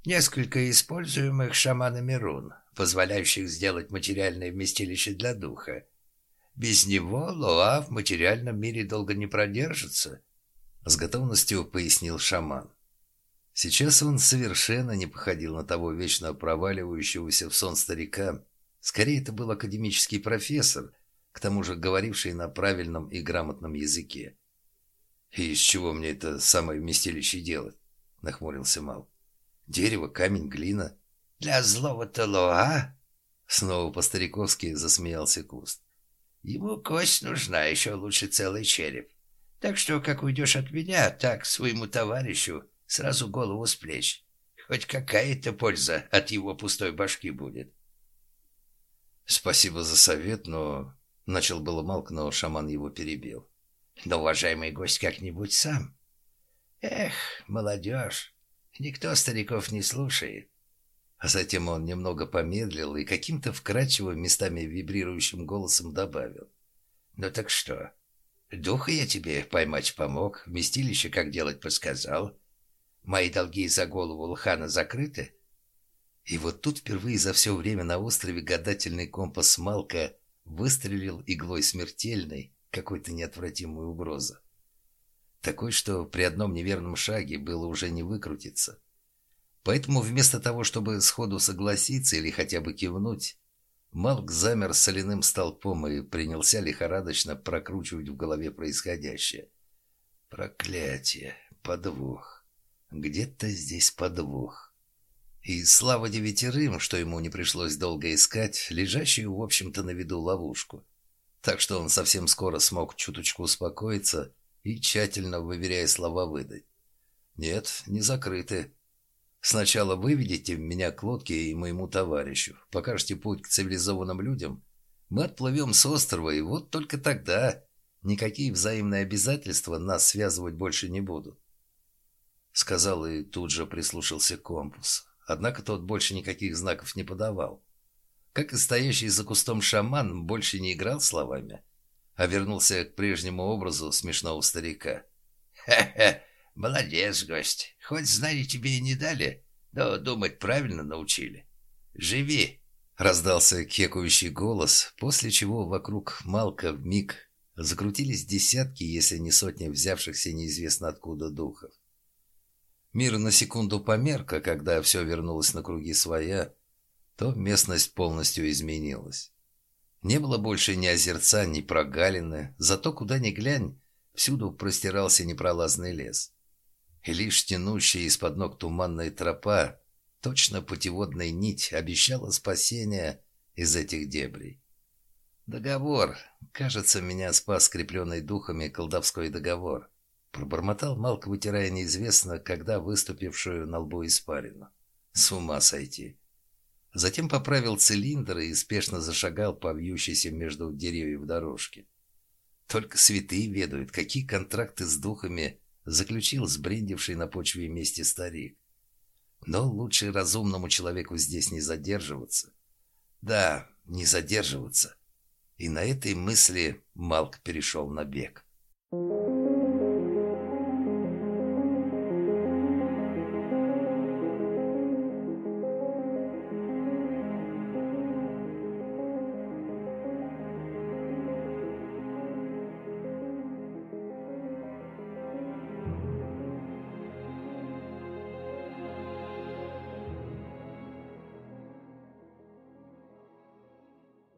Speaker 2: Несколько используемых шаманами рун, позволяющих сделать материальное вместилище для духа. Без него Лоа в материальном мире долго не продержится, — с готовностью пояснил шаман.
Speaker 1: Сейчас он совершенно не походил на того вечно проваливающегося в сон старика. Скорее, это был академический профессор, к тому же говоривший на правильном и грамотном языке. «И из чего мне это самое вместилище делать?» — нахмурился Мал. Дерево, камень, глина.
Speaker 2: Для злого-то лоа?
Speaker 1: Снова по-стариковски засмеялся куст.
Speaker 2: Ему кость нужна, еще лучше целый череп. Так что, как уйдешь от меня, так своему товарищу сразу голову с плеч. Хоть какая-то польза от его пустой башки будет.
Speaker 1: Спасибо за совет, но... Начал было Малк, но шаман его перебил.
Speaker 2: Но, уважаемый гость, как-нибудь сам. Эх, молодежь, никто стариков не слушает.
Speaker 1: А затем он немного помедлил и каким-то вкрадчивым, местами вибрирующим голосом добавил.
Speaker 2: «Ну так что? Духа я тебе поймать помог, вместилище как делать подсказал. Мои долги за голову Лхана закрыты?»
Speaker 1: И вот тут впервые за все время на острове гадательный компас Малка выстрелил иглой смертельной, какой-то неотвратимой угрозы. Такой, что при одном неверном шаге было уже не выкрутиться. Поэтому вместо того, чтобы сходу согласиться или хотя бы кивнуть, Малк замер соляным столпом и принялся лихорадочно прокручивать в голове происходящее. Проклятие, подвох. Где-то здесь подвох. И слава девятерым, что ему не пришлось долго искать, лежащую, в общем-то, на виду ловушку. Так что он совсем скоро смог чуточку успокоиться и, тщательно выверяя слова, выдать. «Нет, не закрыты. Сначала выведите меня к лодке и моему товарищу, покажете путь к цивилизованным людям. Мы отплывем с острова, и вот только тогда никакие взаимные обязательства нас связывать больше не будут». Сказал и тут же прислушался к компасу. Однако тот больше никаких знаков не подавал. Как и стоящий за кустом шаман больше не играл словами, а вернулся к прежнему образу смешного старика.
Speaker 2: «Хе-хе, молодец, гость. Хоть знали тебе и не дали, но думать правильно научили. Живи!»
Speaker 1: Раздался кекающий голос, после чего вокруг Малка миг закрутились десятки, если не сотни взявшихся неизвестно откуда духов. Мир на секунду померк, а когда все вернулось на круги своя, то местность полностью изменилась. Не было больше ни озерца, ни прогалины, зато куда ни глянь, всюду простирался непролазный лес. И лишь тянущая из-под ног туманная тропа, точно путеводная нить, обещала спасение из этих дебрей. Договор. Кажется, меня спас скрепленный духами колдовской договор. Пробормотал Малк, вытирая неизвестно, когда выступившую на лбу испарину. С ума сойти. Затем поправил цилиндр и спешно зашагал по вьющейся между деревьев дорожке. Только святые ведают, какие контракты с духами заключил сбрендивший на почве мести старик. Но лучше разумному человеку здесь не задерживаться. Да, не задерживаться. И на этой мысли Малк перешел на бег. Thank you.